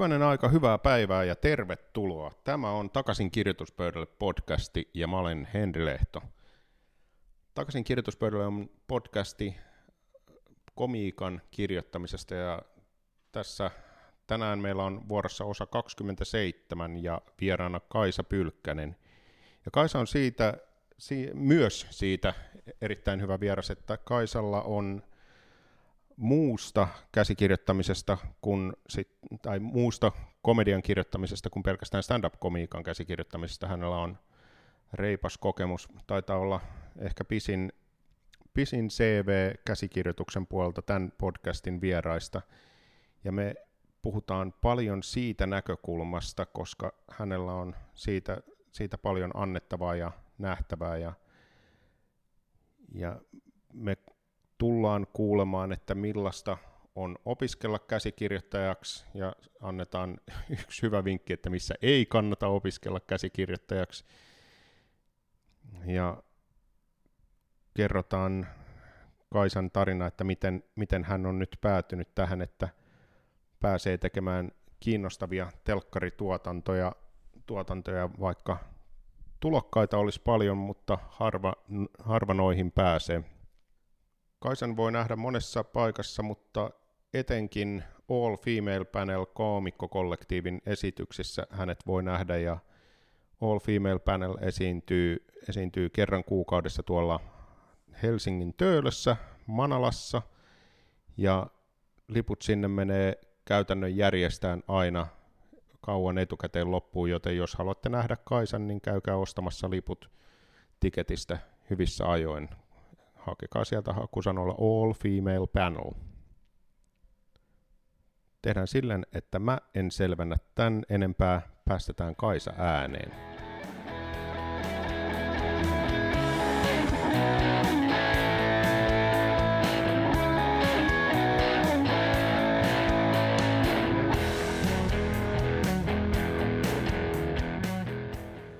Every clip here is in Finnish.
Hyvänen aika, hyvää päivää ja tervetuloa. Tämä on Takaisin kirjoituspöydälle podcasti ja mä olen Henri Lehto. Takaisin kirjoituspöydälle on podcasti komiikan kirjoittamisesta ja tässä tänään meillä on vuorossa osa 27 ja vieraana Kaisa Pylkkänen. Ja Kaisa on siitä, si, myös siitä erittäin hyvä vieras, että Kaisalla on muusta käsikirjoittamisesta kuin sit, tai muusta komedian kirjoittamisesta kuin pelkästään stand-up-komiikan käsikirjoittamisesta. Hänellä on reipas kokemus, taitaa olla ehkä pisin, pisin CV käsikirjoituksen puolelta tämän podcastin vieraista. Ja me puhutaan paljon siitä näkökulmasta, koska hänellä on siitä, siitä paljon annettavaa ja nähtävää. Ja, ja me tullaan kuulemaan, että millaista on opiskella käsikirjoittajaksi ja annetaan yksi hyvä vinkki, että missä ei kannata opiskella käsikirjoittajaksi. Ja kerrotaan Kaisan tarina, että miten, miten hän on nyt päätynyt tähän, että pääsee tekemään kiinnostavia telkkarituotantoja, tuotantoja, vaikka tulokkaita olisi paljon, mutta harva, harva noihin pääsee. Kaisan voi nähdä monessa paikassa, mutta etenkin All Female Panel koomikkokollektiivin esityksissä hänet voi nähdä ja All Female Panel esiintyy, esiintyy kerran kuukaudessa tuolla Helsingin Töölössä, Manalassa ja liput sinne menee käytännön järjestään aina kauan etukäteen loppuun, joten jos haluatte nähdä Kaisan, niin käykää ostamassa liput tiketistä hyvissä ajoin hakekaa sieltä hakusanoilla All Female Panel. Tehdään silleen, että mä en selvennä tän enempää, päästetään Kaisa ääneen.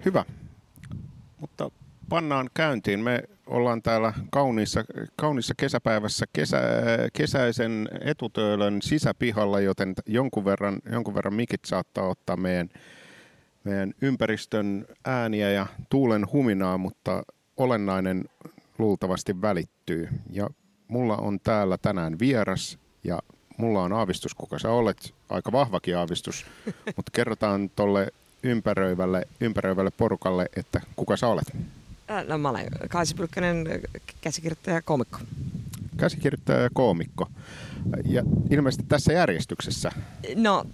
Hyvä. Mutta pannaan käyntiin. Me ollaan täällä kauniissa, kauniissa kesäpäivässä kesä, kesäisen etutöölön sisäpihalla, joten jonkun verran, jonkun verran mikit saattaa ottaa meidän, meidän ympäristön ääniä ja tuulen huminaa, mutta olennainen luultavasti välittyy. Ja mulla on täällä tänään vieras ja mulla on aavistus, kuka sä olet, aika vahvakin aavistus, mutta kerrotaan tolle ympäröivälle, ympäröivälle porukalle, että kuka sä olet. No mä olen Kaisi Pylkkänen, käsikirjoittaja ja koomikko. Käsikirjoittaja ja koomikko. Ja ilmeisesti tässä järjestyksessä. No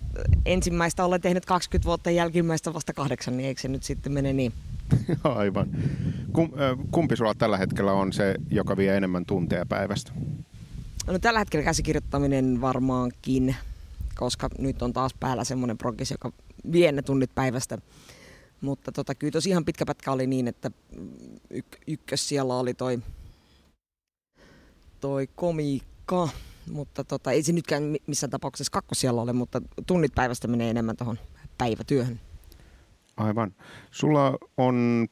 ensimmäistä olen tehnyt 20 vuotta, jälkimmäistä vasta kahdeksan, niin eikö se nyt sitten mene niin? Aivan. Kum, kumpi sulla tällä hetkellä on se, joka vie enemmän tunteja päivästä? No tällä hetkellä käsikirjoittaminen varmaankin, koska nyt on taas päällä semmoinen progis, joka vie ne tunnit päivästä. Mutta tota, kyllä tosi ihan pitkä pätkä oli niin, että y- ykkös siellä oli toi, toi komiikka, mutta tota, ei se nytkään missään tapauksessa kakkos siellä ole, mutta tunnit päivästä menee enemmän tuohon päivätyöhön. Aivan. Sulla on,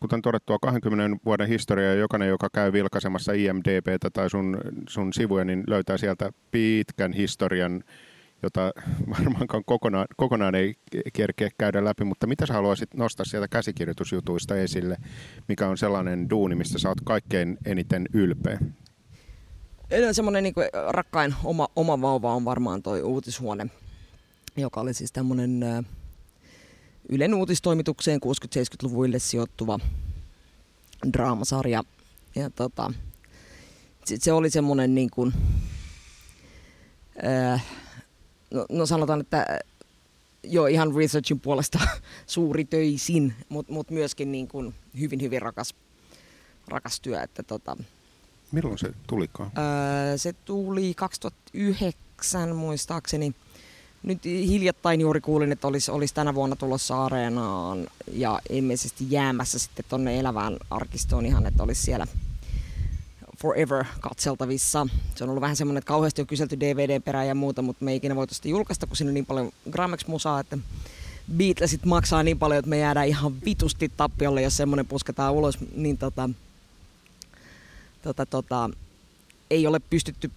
kuten todettua, 20 vuoden historia ja jokainen, joka käy vilkaisemassa IMDBtä tai sun, sun sivuja, niin löytää sieltä pitkän historian jota varmaankaan kokonaan, kokonaan ei kerkeä käydä läpi, mutta mitä sä haluaisit nostaa sieltä käsikirjoitusjutuista esille, mikä on sellainen duuni, mistä sä oot kaikkein eniten ylpeä? Semmoinen niin rakkain oma, oma vauva on varmaan toi uutishuone, joka oli siis tämmöinen Ylen uutistoimitukseen 60-70-luvuille sijoittuva draamasarja. Ja tota, se oli semmoinen niin kuin, äh, no, no sanotaan, että jo ihan researchin puolesta suuri töisin, mutta mut myöskin niin kuin hyvin, hyvin rakas, rakas työ. Että tota, Milloin se tulikaan? Öö, se tuli 2009 muistaakseni. Nyt hiljattain juuri kuulin, että olisi, olisi tänä vuonna tulossa areenaan ja ilmeisesti jäämässä sitten tuonne elävään arkistoon ihan, että olisi siellä – forever katseltavissa. Se on ollut vähän semmoinen, että kauheasti on kyselty DVD-perää ja muuta, mutta me ei ikinä voitu sitä julkaista, kun siinä on niin paljon Gramex-musaa, että Beatlesit maksaa niin paljon, että me jäädään ihan vitusti tappiolle, jos semmoinen pusketaan ulos. Niin tota, tota, tota, ei ole pystytty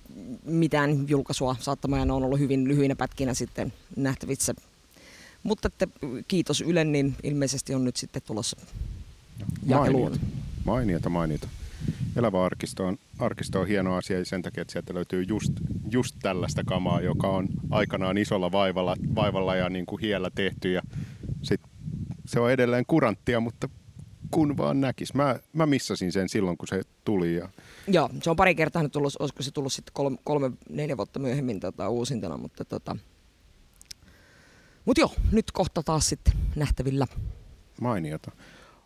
mitään julkaisua saattamaan, ne on ollut hyvin lyhyinä pätkinä sitten nähtävissä. Mutta että kiitos Ylen, niin ilmeisesti on nyt sitten tulossa jakeluun. Mainiota, mainiota. Elävä arkisto on, arkisto on hieno asia sen takia, että sieltä löytyy just, just tällaista kamaa, joka on aikanaan isolla vaivalla, vaivalla ja niin kuin hiellä tehty. Ja sit se on edelleen kuranttia, mutta kun vaan näkis. Mä, mä missasin sen silloin, kun se tuli. Ja... Joo, se on pari kertaa nyt tullut, olisiko se tullut sitten kolme, kolme neljä vuotta myöhemmin tota, uusintana, mutta tota... Mut joo, nyt kohta taas sitten nähtävillä. Mainiota.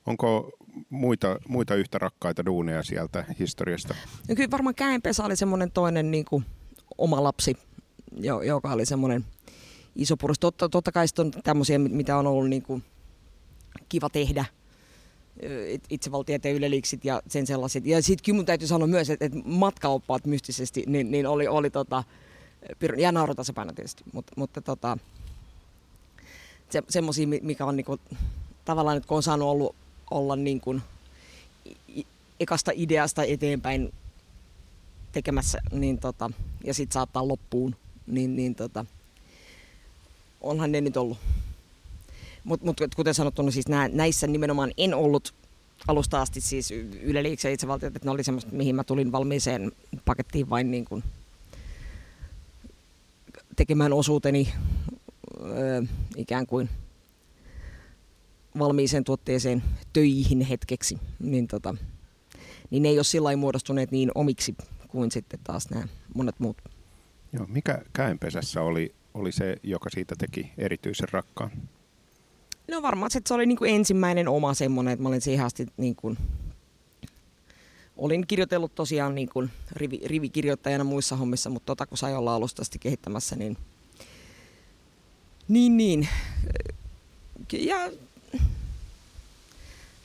Onko muita, muita yhtä rakkaita duuneja sieltä historiasta? No kyllä varmaan Käenpesä oli semmoinen toinen niin kuin, oma lapsi, joka oli semmoinen iso purus. Totta, totta kai on tämmöisiä, mitä on ollut niin kuin, kiva tehdä – itsevaltieteen yleliksit ja sen sellaiset. Ja sitten kyllä mun täytyy sanoa myös, että, että matkaoppaat mystisesti, niin, niin oli, oli tota, ja naurutasapaino tietysti, mutta, mutta tota, se, semmoisia, mikä on niinku, tavallaan nyt kun on saanut ollut, olla niin kuin, ekasta ideasta eteenpäin tekemässä niin tota, ja sitten saattaa loppuun, niin, niin tota, onhan ne nyt ollut. Mutta mut, kuten sanottu, no siis nää, näissä nimenomaan en ollut alusta asti siis Yle ja itsevaltiot, että ne oli semmoista, mihin mä tulin valmiiseen pakettiin vain niin kuin tekemään osuuteni öö, ikään kuin valmiiseen tuotteeseen töihin hetkeksi, niin, tota, niin ne ei ole sillä muodostuneet niin omiksi kuin sitten taas nämä monet muut. Joo, mikä käenpesässä oli, oli se, joka siitä teki erityisen rakkaan? No varmaan että se oli niin kuin ensimmäinen oma semmoinen, että mä olin siihen asti niin kuin, olin kirjoitellut tosiaan niin kuin rivi, rivikirjoittajana muissa hommissa, mutta tota kun sai olla alusta kehittämässä, niin niin, niin. Ja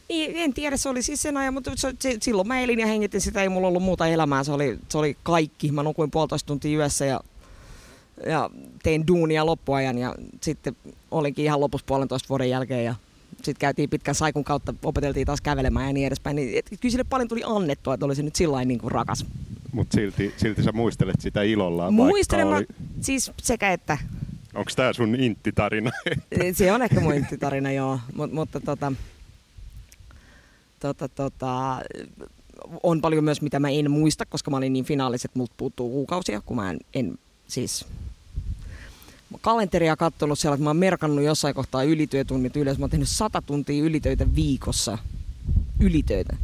niin, en tiedä, se oli siis sen ajan, mutta se, se, silloin mä elin ja hengitin sitä, ei mulla ollut muuta elämää, se oli, se oli kaikki. Mä nukuin puolitoista tuntia yössä ja ja tein duunia loppuajan ja sitten olinkin ihan lopussa puolentoista vuoden jälkeen ja sitten käytiin pitkän saikun kautta, opeteltiin taas kävelemään ja niin edespäin. Niin, et, kyllä sille paljon tuli annettua, että olisi nyt sillä niin kuin rakas. Mutta silti, silti sä muistelet sitä ilolla. Muistelen oli... siis sekä että. Onko tämä sun intti-tarina? Se on ehkä mun intti-tarina, joo. Mut, mutta tota, tota, tota, on paljon myös, mitä mä en muista, koska mä olin niin finaaliset, multa puuttuu kuukausia, kun mä en, en siis kalenteria katsonut siellä, että mä oon merkannut jossain kohtaa ylityötunnit yleensä. Mä oon tehnyt 100 tuntia ylitöitä viikossa. Ylitöitä.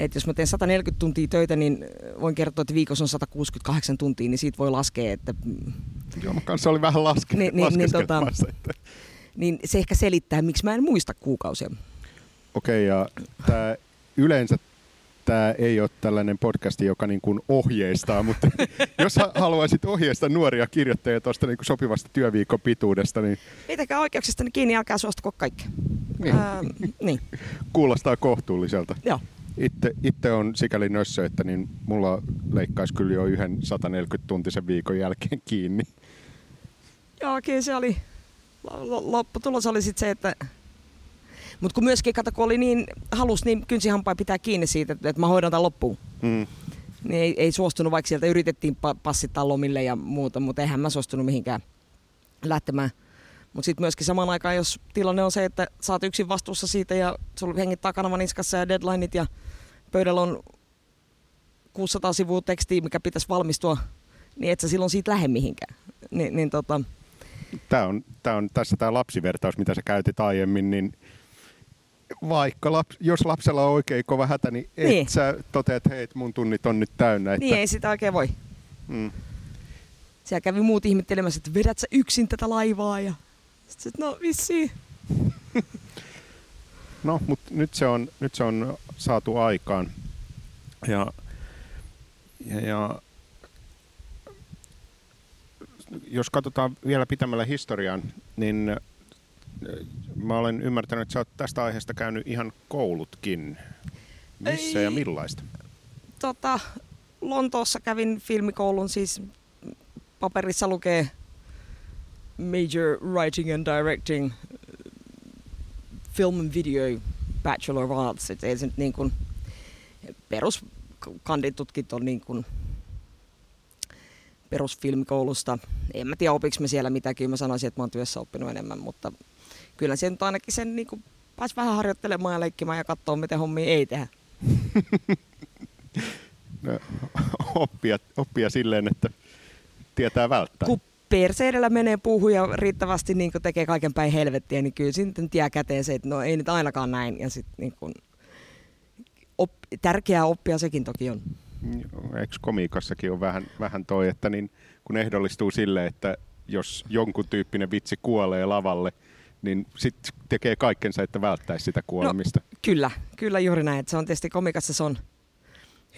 Et jos mä teen 140 tuntia töitä, niin voin kertoa, että viikossa on 168 tuntia, niin siitä voi laskea, että... Joo, mä kanssa oli vähän laske, niin, niin, niin, tota, että... niin se ehkä selittää, miksi mä en muista kuukausia. Okei, okay, ja tämä yleensä tämä ei ole tällainen podcasti, joka niin kuin ohjeistaa, mutta jos haluaisit ohjeistaa nuoria kirjoittajia tuosta niin sopivasta työviikon pituudesta, niin... Pitäkää oikeuksista kiinni, älkää suostuko kaikki. Niin. Ää, niin. Kuulostaa kohtuulliselta. Joo. Itse, itse on sikäli nössö, että niin mulla leikkaisi kyllä jo yhden 140-tuntisen viikon jälkeen kiinni. Joo, kyllä se oli. Lopputulos oli sitten se, että mutta kun myöskin, kato, kun oli niin halus, niin kynsihampaa pitää kiinni siitä, että, että mä hoidan tämän loppuun. Mm. Niin ei, ei, suostunut, vaikka sieltä yritettiin passittaa lomille ja muuta, mutta eihän mä suostunut mihinkään lähtemään. Mutta sitten myöskin samaan aikaan, jos tilanne on se, että sä oot yksin vastuussa siitä ja sulla hengit takana niskassa ja deadlineit ja pöydällä on 600 sivua tekstiä, mikä pitäisi valmistua, niin et sä silloin siitä lähde mihinkään. Ni, niin tota... Tämä on, tää on tässä tämä lapsivertaus, mitä sä käytit aiemmin, niin vaikka laps, jos lapsella on oikein kova hätä, niin et niin. sä toteat, hei, mun tunnit on nyt täynnä. Että... Niin, ei sitä oikein voi. Mm. Siellä kävi muut ihmettelemässä, että vedät sä yksin tätä laivaa ja sitten no vissiin. no, mutta nyt se, on, nyt se on saatu aikaan. Ja, ja, ja jos katsotaan vielä pitämällä historiaan, niin mä olen ymmärtänyt, että sä oot tästä aiheesta käynyt ihan koulutkin. Missä Ei, ja millaista? Tota, Lontoossa kävin filmikoulun, siis paperissa lukee Major Writing and Directing Film and Video Bachelor of Arts. Et ei se nyt niin kuin perus kanditutkinto niin kuin perusfilmikoulusta. En mä tiedä, opiks me siellä mitäkin. Mä sanoisin, että mä oon työssä oppinut enemmän, mutta kyllä se nyt ainakin sen niin kuin, pääsi vähän harjoittelemaan ja leikkimään ja katsoa, miten hommia ei tehdä. no, oppia, oppia silleen, että tietää välttää. Kun perseidellä menee puuhun ja riittävästi niin tekee kaiken päin helvettiä, niin kyllä sitten jää käteen se, että no ei nyt ainakaan näin. Ja sit, niin kuin, op, tärkeää oppia sekin toki on. Eikö komiikassakin on vähän, vähän toi, että niin, kun ehdollistuu sille, että jos jonkun tyyppinen vitsi kuolee lavalle, niin sitten tekee kaikkensa, että välttäisi sitä kuolemista. No, kyllä, kyllä juuri näin. se on tietysti komikassa se on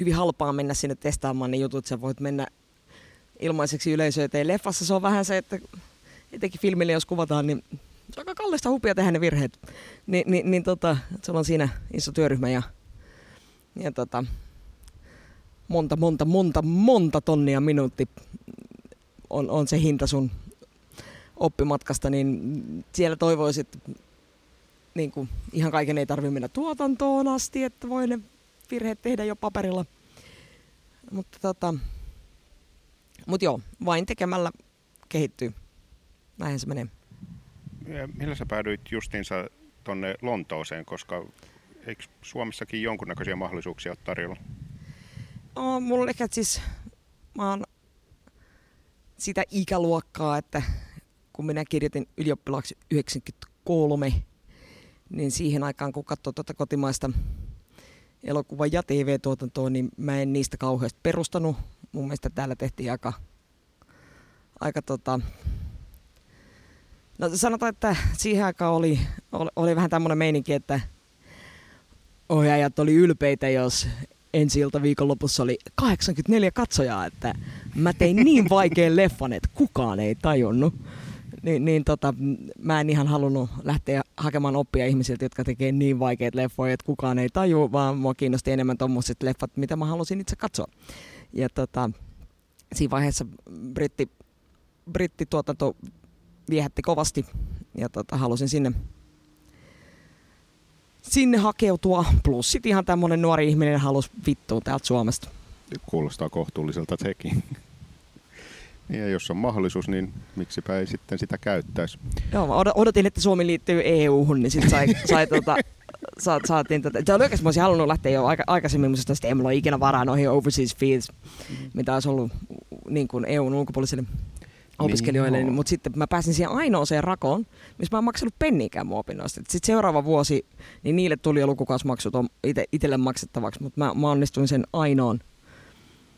hyvin halpaa mennä sinne testaamaan ne jutut. Sä voit mennä ilmaiseksi yleisöön eteen. Leffassa se on vähän se, että etenkin filmille jos kuvataan, niin se on aika kallista hupia tehdä ne virheet. Ni, niin, niin tota, se on siinä iso työryhmä ja, ja tota, monta, monta, monta, monta tonnia minuutti on, on se hinta sun oppimatkasta, niin siellä toivoisit, niin kuin, ihan kaiken ei tarvitse mennä tuotantoon asti, että voi ne virheet tehdä jo paperilla. Mutta tota, mut joo, vain tekemällä kehittyy. Näin se menee. Ja millä sä päädyit justiinsa tonne Lontooseen, koska eikö Suomessakin jonkunnäköisiä mahdollisuuksia ole tarjolla? No, mulla ehkä siis, mä oon sitä ikäluokkaa, että kun minä kirjoitin ylioppilaaksi 93, niin siihen aikaan kun katsoo tuota kotimaista elokuva- ja TV-tuotantoa, niin mä en niistä kauheasti perustanut. Mun mielestä täällä tehtiin aika, aika tota, no sanotaan, että siihen aikaan oli, oli, oli vähän tämmöinen meininki, että ohjaajat oli ylpeitä, jos ensi ilta viikonlopussa oli 84 katsojaa, että mä tein niin vaikean leffan, että kukaan ei tajunnut. Niin, niin tota, mä en ihan halunnut lähteä hakemaan oppia ihmisiltä, jotka tekee niin vaikeat leffoja, että kukaan ei taju, vaan mua kiinnosti enemmän tommoset leffat, mitä mä halusin itse katsoa. Ja tota, siinä vaiheessa britti, brittituotanto viehätti kovasti ja tota, halusin sinne sinne hakeutua. Plus sit ihan tämmönen nuori ihminen halusi vittua täältä Suomesta. Kuulostaa kohtuulliselta sekin. Ja jos on mahdollisuus, niin miksipä ei sitten sitä käyttäisi. Joo, odotin, että Suomi liittyy EU-hun, niin sitten sai, sai tota, sa, saatiin tätä. Se oli oikeasti, mä olisin halunnut lähteä jo aika, aikaisemmin, mutta sitten ei mulla ole ikinä varaa noihin overseas fees, mm-hmm. mitä olisi ollut niin kuin EUn ulkopuolisille opiskelijoille, niin, mutta sitten mä pääsin siihen ainoaseen rakoon, missä mä en maksanut penniikään mun opinnoista. Sitten seuraava vuosi, niin niille tuli jo lukukausmaksut ite, itselle maksettavaksi, mutta mä, mä onnistuin sen ainoan.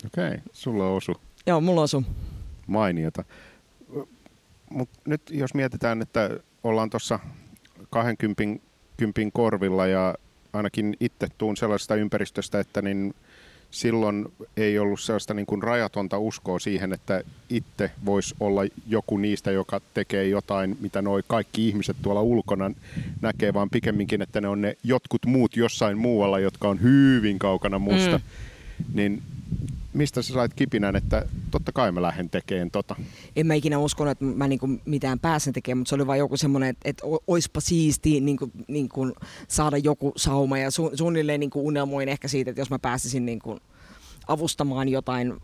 Okei, okay, sulla osu. Joo, mulla osu. Mainiota. Mut nyt jos mietitään, että ollaan tuossa 20 kympin korvilla ja ainakin itse tuun sellaisesta ympäristöstä, että niin silloin ei ollut sellaista niin kuin rajatonta uskoa siihen, että itse voisi olla joku niistä, joka tekee jotain, mitä noi kaikki ihmiset tuolla ulkona näkee, vaan pikemminkin, että ne on ne jotkut muut jossain muualla, jotka on hyvin kaukana musta. Mm. Niin mistä sä sait kipinän, että totta kai mä lähden tekemään tota? En mä ikinä uskonut, että mä niinku mitään pääsen tekemään, mutta se oli vain joku semmoinen, että, että oispa siisti niinku, niinku saada joku sauma ja su, suunnilleen niinku unelmoin ehkä siitä, että jos mä pääsisin niinku avustamaan jotain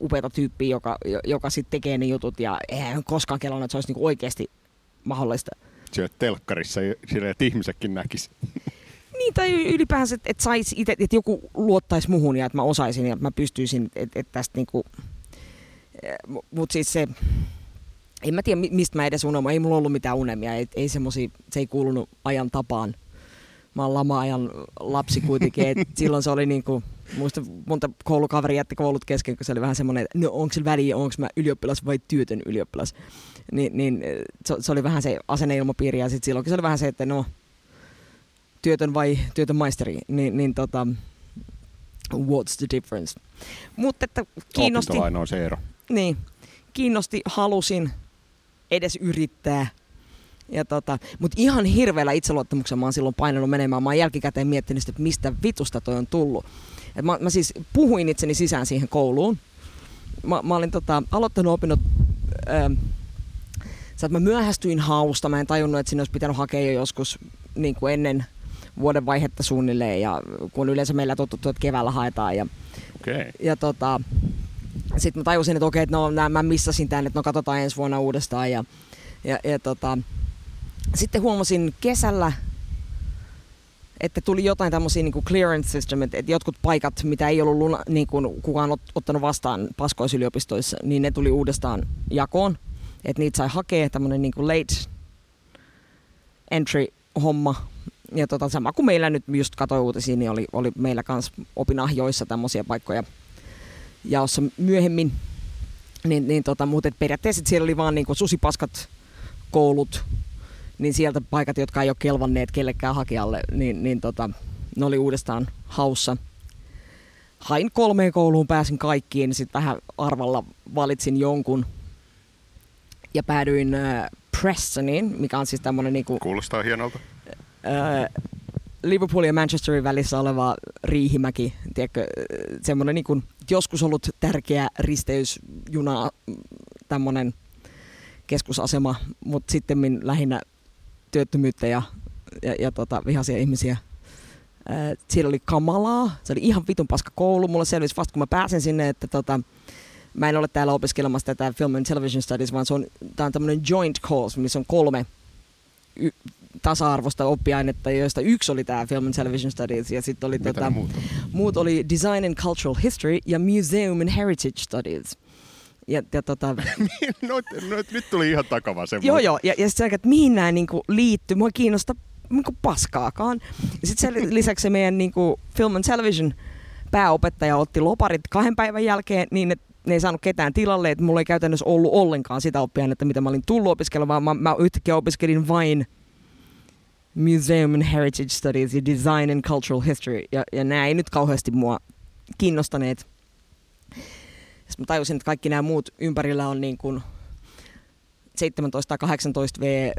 upeata tyyppiä, joka, joka sitten tekee ne jutut ja eihän koskaan kelannut, että se olisi niinku oikeasti mahdollista. Siellä telkkarissa, sillä että ihmisetkin näkisi. Niin, tai ylipäänsä, että et sais ite, että joku luottaisi muhun ja että mä osaisin ja mä pystyisin, että et tästä niinku... Eh, Mutta siis se... En mä tiedä, mistä mä edes unelmoin. Ei mulla ollut mitään unelmia. Ei, ei semmosia, se ei kuulunut ajan tapaan. Mä oon lama-ajan lapsi kuitenkin. Et silloin se oli niinku... Muista monta koulukaveri jätti koulut kesken, kun se oli vähän semmoinen, että no onko se väliä, onko mä ylioppilas vai työtön ylioppilas. Ni, niin se, se, oli vähän se asenneilmapiiri ja sitten silloinkin se oli vähän se, että no työtön vai työtön maisteri, niin, niin tota, what's the difference? Mutta että kiinnosti... on se ero. Niin, kiinnosti, halusin edes yrittää. Ja tota, Mutta ihan hirveällä itseluottamuksella mä oon silloin painanut menemään. Mä oon jälkikäteen miettinyt, että mistä vitusta toi on tullut. Et mä, mä siis puhuin itseni sisään siihen kouluun. Mä, mä olin tota, aloittanut opinnot... Ähm, että mä myöhästyin hausta. Mä en tajunnut, että sinne olisi pitänyt hakea jo joskus niin kuin ennen vuoden vaihetta suunnilleen ja kun yleensä meillä totuttu, että keväällä haetaan ja, Okei. ja tota, sitten mä tajusin, että okei, että no, nää, mä missasin tämän, että no katsotaan ensi vuonna uudestaan ja, ja, ja tota, sitten huomasin kesällä, että tuli jotain tämmöisiä niin clearance system, että, että jotkut paikat, mitä ei ollut luna, niin kuin kukaan ot, ottanut vastaan paskoisyliopistoissa, niin ne tuli uudestaan jakoon. Että niitä sai hakea tämmöinen niin late entry homma. Ja tota, sama kuin meillä nyt just katoi uutisia, niin oli, oli meillä kanssa opinahjoissa tämmöisiä paikkoja jaossa myöhemmin. Niin, niin tota, mutta periaatteessa siellä oli vaan niin kuin susipaskat koulut, niin sieltä paikat, jotka ei ole kelvanneet kellekään hakijalle, niin, niin tota, ne oli uudestaan haussa. Hain kolmeen kouluun, pääsin kaikkiin, sitten vähän arvalla valitsin jonkun ja päädyin äh, Prestoniin, mikä on siis tämmöinen niinku, Kuulostaa hienolta. Äh, Liverpoolin ja Manchesterin välissä oleva Riihimäki, tiedätkö, semmoinen niinku, joskus ollut tärkeä risteysjuna, tämmöinen keskusasema, mutta sitten lähinnä työttömyyttä ja, ja, ja tota, vihaisia ihmisiä. Ää, siellä oli kamalaa, se oli ihan vitun paska koulu. Mulle selvisi vasta kun mä pääsin sinne, että tota, mä en ole täällä opiskelemassa tätä Film and Television Studies, vaan se on, tää on tämmöinen joint course, missä on kolme y- tasa-arvoista oppiainetta, joista yksi oli tämä Film and Television Studies ja sitten oli tota, muuta? muut oli Design and Cultural History ja Museum and Heritage Studies. Ja, ja tota, no, no, nyt tuli ihan takava semmoinen. Joo, joo. Ja, ja sitten että mihin nämä niinku liittyy. Mua ei kiinnosta niinku paskaakaan. Ja sitten sen lisäksi se meidän niinku film and television pääopettaja otti loparit kahden päivän jälkeen niin, että ne ei saanut ketään tilalle, että mulla ei käytännössä ollut ollenkaan sitä oppiainetta, mitä mä olin tullut opiskelemaan, vaan mä, mä yhtäkkiä opiskelin vain Museum and Heritage Studies ja Design and Cultural History, ja, ja nämä ei nyt kauheasti mua kiinnostaneet. Sitten mä tajusin, että kaikki nämä muut ympärillä on niin kuin 17 tai 18 V,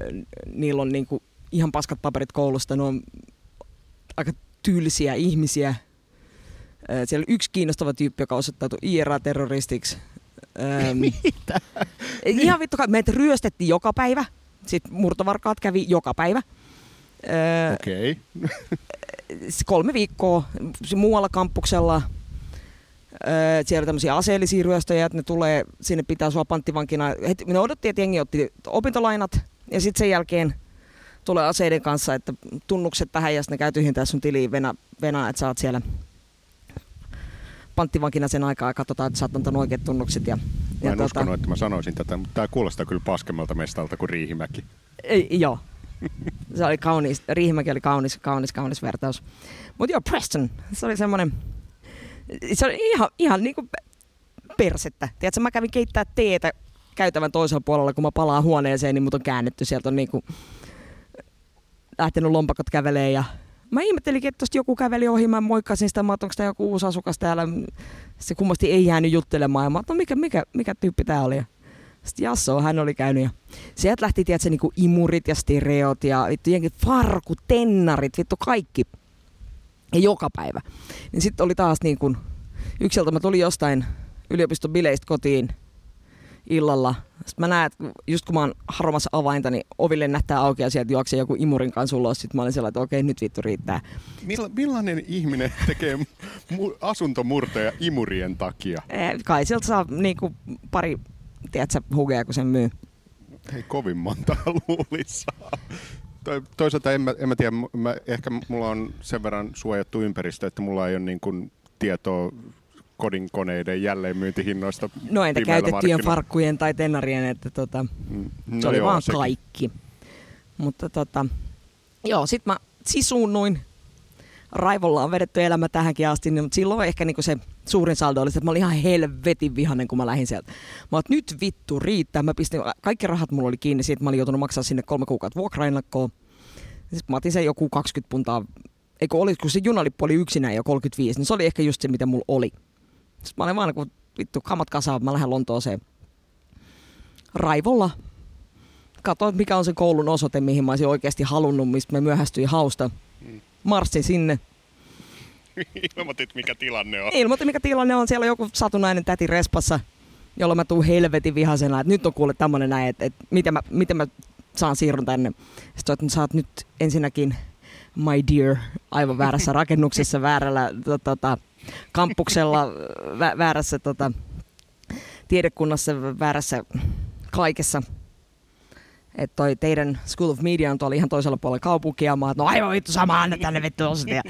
niillä on niin kuin ihan paskat paperit koulusta, ne on aika tyylisiä ihmisiä. Siellä oli yksi kiinnostava tyyppi, joka osoittautui IRA-terroristiksi. Mitä? Ihan vittu, meitä ryöstettiin joka päivä. Sitten murtovarkaat kävi joka päivä. Okei. Okay. kolme viikkoa muualla kampuksella – siellä oli tämmöisiä aseellisia ryöstöjä, että ne tulee, sinne pitää sua panttivankina. Ne odotti, että jengi otti opintolainat ja sitten sen jälkeen tulee aseiden kanssa, että tunnukset tähän ja sitten ne käy tyhjentää sun tiliin venä, venä, että sä oot siellä panttivankina sen aikaa ja katsotaan, että sä oot antanut oikeat tunnukset. Ja, mä en ja uskonut, tota... että mä sanoisin tätä, mutta tämä kuulostaa kyllä paskemmalta mestalta kuin Riihimäki. Ei, joo. Se oli kaunis, Riihimäki oli kaunis, kaunis, kaunis vertaus. Mutta joo, Preston, se oli semmoinen se on ihan, ihan niin kuin persettä. Tiedätkö, mä kävin keittää teetä käytävän toisella puolella, kun mä palaan huoneeseen, niin mut on käännetty. Sieltä on niin kuin lähtenyt lompakot kävelee ja mä ihmettelinkin, että joku käveli ohi, mä moikkasin sitä, mä onko joku uusi asukas täällä. Se kummasti ei jäänyt juttelemaan ja mä no mikä, mikä, mikä tyyppi tää oli. Sitten Jasso, hän oli käynyt ja sieltä lähti, tiedätkö, niin kuin imurit ja stereot ja vittu jenkin farku, tennarit, vittu kaikki ja joka päivä. Niin sitten oli taas niin kuin, yksiltä mä tulin jostain yliopiston bileistä kotiin illalla. Sitten mä näen, että just kun mä oon haromassa avainta, niin oville näyttää auki ja sieltä juoksee joku imurin kanssa ulos. Sitten mä olin sellainen, että okei, nyt vittu riittää. Milla, millainen ihminen tekee mu- asuntomurtoja imurien takia? Eh, kai sieltä saa niinku pari, tiedätkö, hugea, kun sen myy. Ei kovin monta luulissa toisaalta en mä, en mä tiedä, mä, ehkä mulla on sen verran suojattu ympäristö, että mulla ei ole niin kuin tietoa kodinkoneiden jälleenmyyntihinnoista No entä käytettyjen farkkujen tai tenarien, että tota, mm, no se oli joo, vaan sekin. kaikki. Mutta tota, joo, sit mä sisuunnuin. Raivolla on vedetty elämä tähänkin asti, niin, mutta silloin ehkä niinku se suurin saldo oli se, että mä olin ihan helvetin vihanen, kun mä lähdin sieltä. Mä oon, nyt vittu riittää. Mä pistin, kaikki rahat mulla oli kiinni siitä, mä olin joutunut maksaa sinne kolme kuukautta vuokrainlakkoa. Sitten mä otin sen joku 20 puntaa, eikö oli, kun se junalippu oli yksinään jo 35, niin se oli ehkä just se, mitä mulla oli. Sitten mä olin vaan, kun vittu kamat kasaan, mä lähden Lontooseen raivolla. Katoin, mikä on se koulun osoite, mihin mä olisin oikeasti halunnut, mistä me myöhästyin hausta. Mm. Marssin sinne. Ilmoitit, mikä tilanne on. Ilmoitin, mikä tilanne on. Siellä on joku satunnainen täti respassa, jolla mä tuun helvetin vihasena, että nyt on kuule tämmönen näin, että, että miten, mä, miten mä saan siirryn tänne. Sitten että saat nyt ensinnäkin my dear, aivan väärässä rakennuksessa, väärällä to, tota, kampuksella, vä, väärässä tota, tiedekunnassa, väärässä kaikessa. Että toi teidän School of Media on tuolla ihan toisella puolella kaupunkia. Mä oon, no aivan vittu sama, anna tänne vittu Ja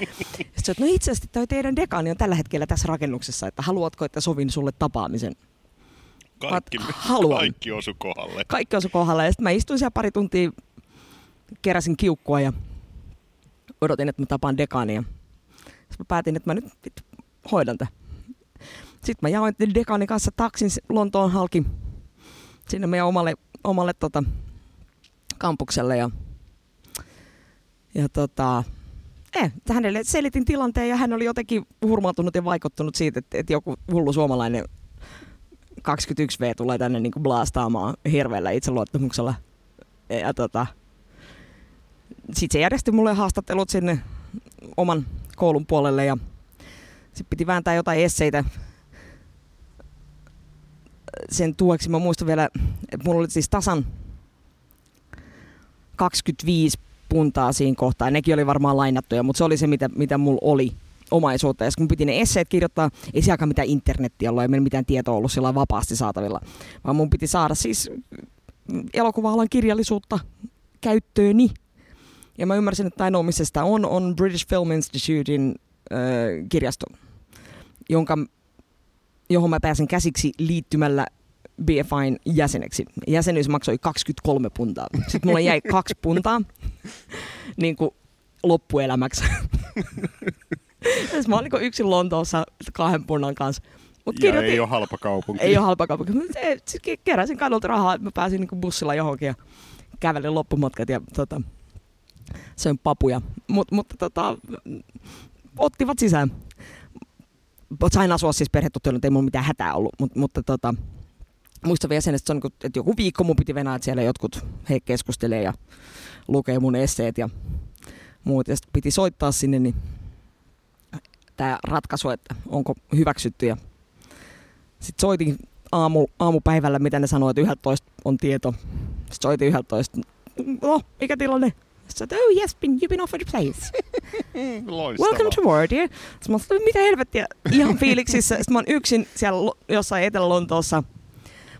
sitten no itse asiassa toi teidän dekaani on tällä hetkellä tässä rakennuksessa, että haluatko, että sovin sulle tapaamisen? Kaikki, haluan. kaikki osu kohdalle. Kaikki osu kohdalle. Ja sitten mä istuin siellä pari tuntia, keräsin kiukkua ja odotin, että mä tapaan dekaania. Sitten mä päätin, että mä nyt vittu, hoidan tätä. Sitten mä jaoin dekaanin kanssa taksin Lontoon halki sinne meidän omalle, omalle tota, kampukselle ja, ja tota, eh, hänelle selitin tilanteen ja hän oli jotenkin hurmautunut ja vaikuttunut siitä, että, että joku hullu suomalainen 21V tulee tänne niin blastaamaan hirveällä itseluottamuksella. Ja tota, sitten se järjesti mulle haastattelut sinne oman koulun puolelle ja sitten piti vääntää jotain esseitä sen tueksi. Mä muistan vielä, että mulla oli siis tasan 25 puntaa siinä kohtaa. Nekin oli varmaan lainattuja, mutta se oli se, mitä, mitä mulla oli omaisuutta. Ja kun piti ne esseet kirjoittaa, ei siellä mitään internettiä ollut, ei meillä mitään tietoa ollut sillä vapaasti saatavilla. Vaan mun piti saada siis elokuva-alan kirjallisuutta käyttööni. Ja mä ymmärsin, että ainoa missä sitä on, on British Film Institutein äh, kirjasto, jonka, johon mä pääsen käsiksi liittymällä BFIn jäseneksi. Jäsenyys maksoi 23 puntaa. Sitten mulla jäi kaksi puntaa niin kuin loppuelämäksi. mä olin niin yksin Lontoossa kahden punnan kanssa. Mut kirjoitin, ei ole halpa kaupunki. Ei ole halpa kaupunki. Mä keräsin kadulta rahaa, että mä pääsin niin bussilla johonkin ja kävelin loppumatkat ja tota, söin papuja. Mut, mutta tota, ottivat sisään. Sain asua siis perhetuttuilla, ei mulla mitään hätää ollut, Mut, mutta tota, muistan vielä sen, että, se on, että joku viikko mun piti venää, että siellä jotkut he keskustelee ja lukee mun esseet ja muut. Ja sitten piti soittaa sinne, niin tämä ratkaisu, että onko hyväksytty. Ja sitten soitin aamu, aamupäivällä, mitä ne sanoivat, että 11 on tieto. Sitten soitin 11. No, mikä tilanne? Sitten oh yes, been, you've been offered a place. Welcome to war, dear. Sitten mä mitä helvettiä, ihan fiiliksissä. Sitten mä oon yksin siellä jossain Etelä-Lontoossa –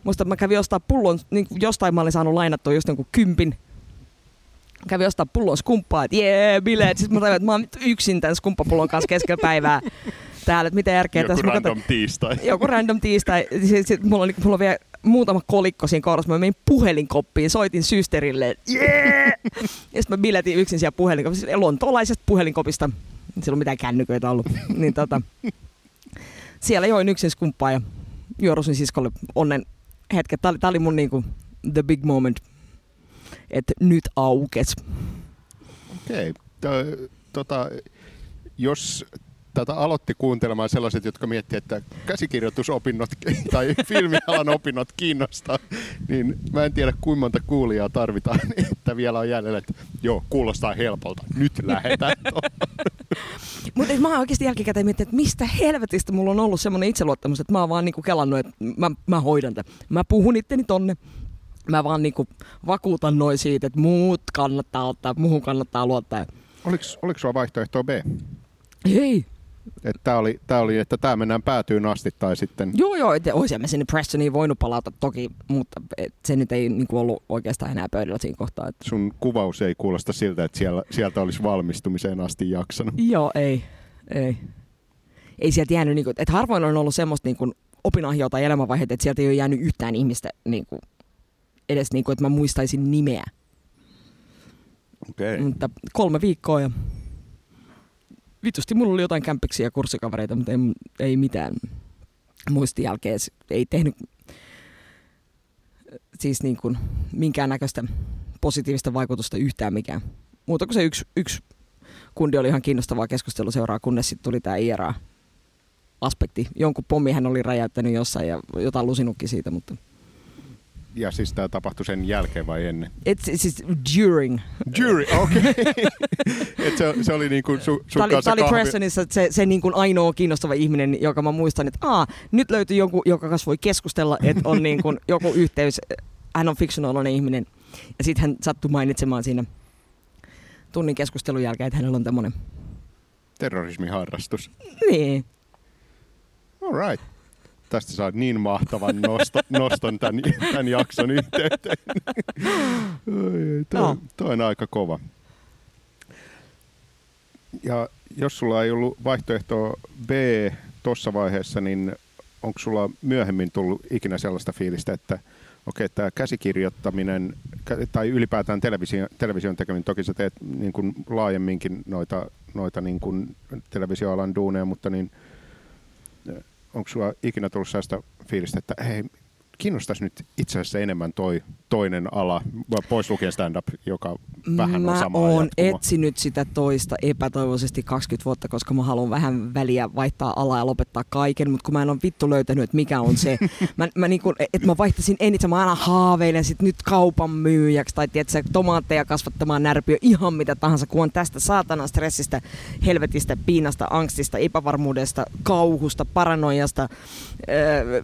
Muista, että mä kävin ostaa pullon, niin jostain mä olin saanut lainattua just jonkun kympin. Kävin ostaa pullon skumppaa, että jee, bileet. Sitten mä tajuin, että mä oon yksin tämän skumppapullon kanssa keskellä päivää täällä, että mitä järkeä joku tässä. random katsoin, tiistai. Joku random tiistai. Sitten sit, mulla, oli, mulla on vielä muutama kolikko siinä kohdassa. Mä menin puhelinkoppiin, soitin systerille, jee! ja sitten mä biletin yksin siellä puhelinkopissa. Lontoolaisesta puhelinkopista. Sillä on mitään kännyköitä ollut. niin tota, siellä join yksin skumppaa ja juorusin siskolle onnen hetket. Tämä oli, tämä oli mun niinku the big moment, että nyt aukes. Okei. Okay. Tota, jos tätä aloitti kuuntelemaan sellaiset, jotka miettii, että käsikirjoitusopinnot tai filmialan opinnot kiinnostaa, niin mä en tiedä kuinka monta kuulijaa tarvitaan, että vielä on jäljellä, että joo, kuulostaa helpolta, nyt lähetään. Mutta mä oon oikeasti jälkikäteen miettinyt, että mistä helvetistä mulla on ollut semmoinen itseluottamus, että mä oon vaan niinku kelannut, että mä, mä hoidan tätä. Mä puhun itteni tonne, mä vaan niinku vakuutan noin siitä, että muut kannattaa ottaa, muuhun kannattaa luottaa. Oliko, oliko sulla vaihtoehto B? Ei, että tämä oli, tää oli, että tämä mennään päätyyn asti tai sitten... Joo, joo, että olisin sinne Prestoniin voinut palata toki, mutta et se nyt ei niinku ollut oikeastaan enää pöydällä siinä kohtaa. Että... Sun kuvaus ei kuulosta siltä, että siellä, sieltä olisi valmistumiseen asti jaksanut. Joo, ei, ei. Ei sieltä jäänyt, niinku, että harvoin on ollut semmoista niinku opinahjoa tai elämänvaiheita, että sieltä ei ole jäänyt yhtään ihmistä niinku, edes, niinku, että mä muistaisin nimeä. Okay. Mutta kolme viikkoa ja vitusti mulla oli jotain kämpiksiä ja kurssikavereita, mutta ei, ei mitään muistijälkeä. Ei tehnyt siis niin kuin minkäännäköistä positiivista vaikutusta yhtään mikään. Muuta kuin se yksi, yksi kundi oli ihan kiinnostavaa keskustelua seuraa, kunnes sitten tuli tämä IRA-aspekti. Jonkun pommi hän oli räjäyttänyt jossain ja jotain lusinutkin siitä, mutta ja siis tämä tapahtui sen jälkeen vai ennen? It's, siis during. During, okei. Okay. se, se oli niin kuin su, sun oli, kanssa oli Prestonissa se, se niin kuin ainoa kiinnostava ihminen, joka mä muistan, että aa, nyt löytyy joku, joka kanssa voi keskustella, että on niin kuin joku yhteys. Hän on fiktionaalinen ihminen. Ja sitten hän sattui mainitsemaan siinä tunnin keskustelun jälkeen, että hänellä on tämmöinen. Terrorismiharrastus. Niin. All right. Tästä saat niin mahtavan nosto, noston tämän, tämän jakson yhteyteen. Toi, Joo. toi on aika kova. Ja jos sulla ei ollut vaihtoehtoa B tuossa vaiheessa, niin onko sulla myöhemmin tullut ikinä sellaista fiilistä, että okei, okay, tämä käsikirjoittaminen kä- tai ylipäätään televisio, television tekeminen, toki sä teet niin kuin laajemminkin noita, noita niin kuin televisioalan duuneja, mutta niin onko sulla ikinä tullut sellaista fiilistä, että hei, kiinnostaisi nyt itse asiassa enemmän toi toinen ala, pois lukien stand-up, joka vähän mä on samaa oon jatkumoa. etsinyt sitä toista epätoivoisesti 20 vuotta, koska mä haluan vähän väliä vaihtaa alaa ja lopettaa kaiken, mutta kun mä en ole vittu löytänyt, että mikä on se. mä, mä niinku, että mä vaihtaisin eniten, mä aina haaveilen sit nyt kaupan myyjäksi tai tiedätkö, tomaatteja kasvattamaan närpiö, ihan mitä tahansa, kun on tästä saatana stressistä, helvetistä, piinasta, angstista, epävarmuudesta, kauhusta, paranoiasta, öö,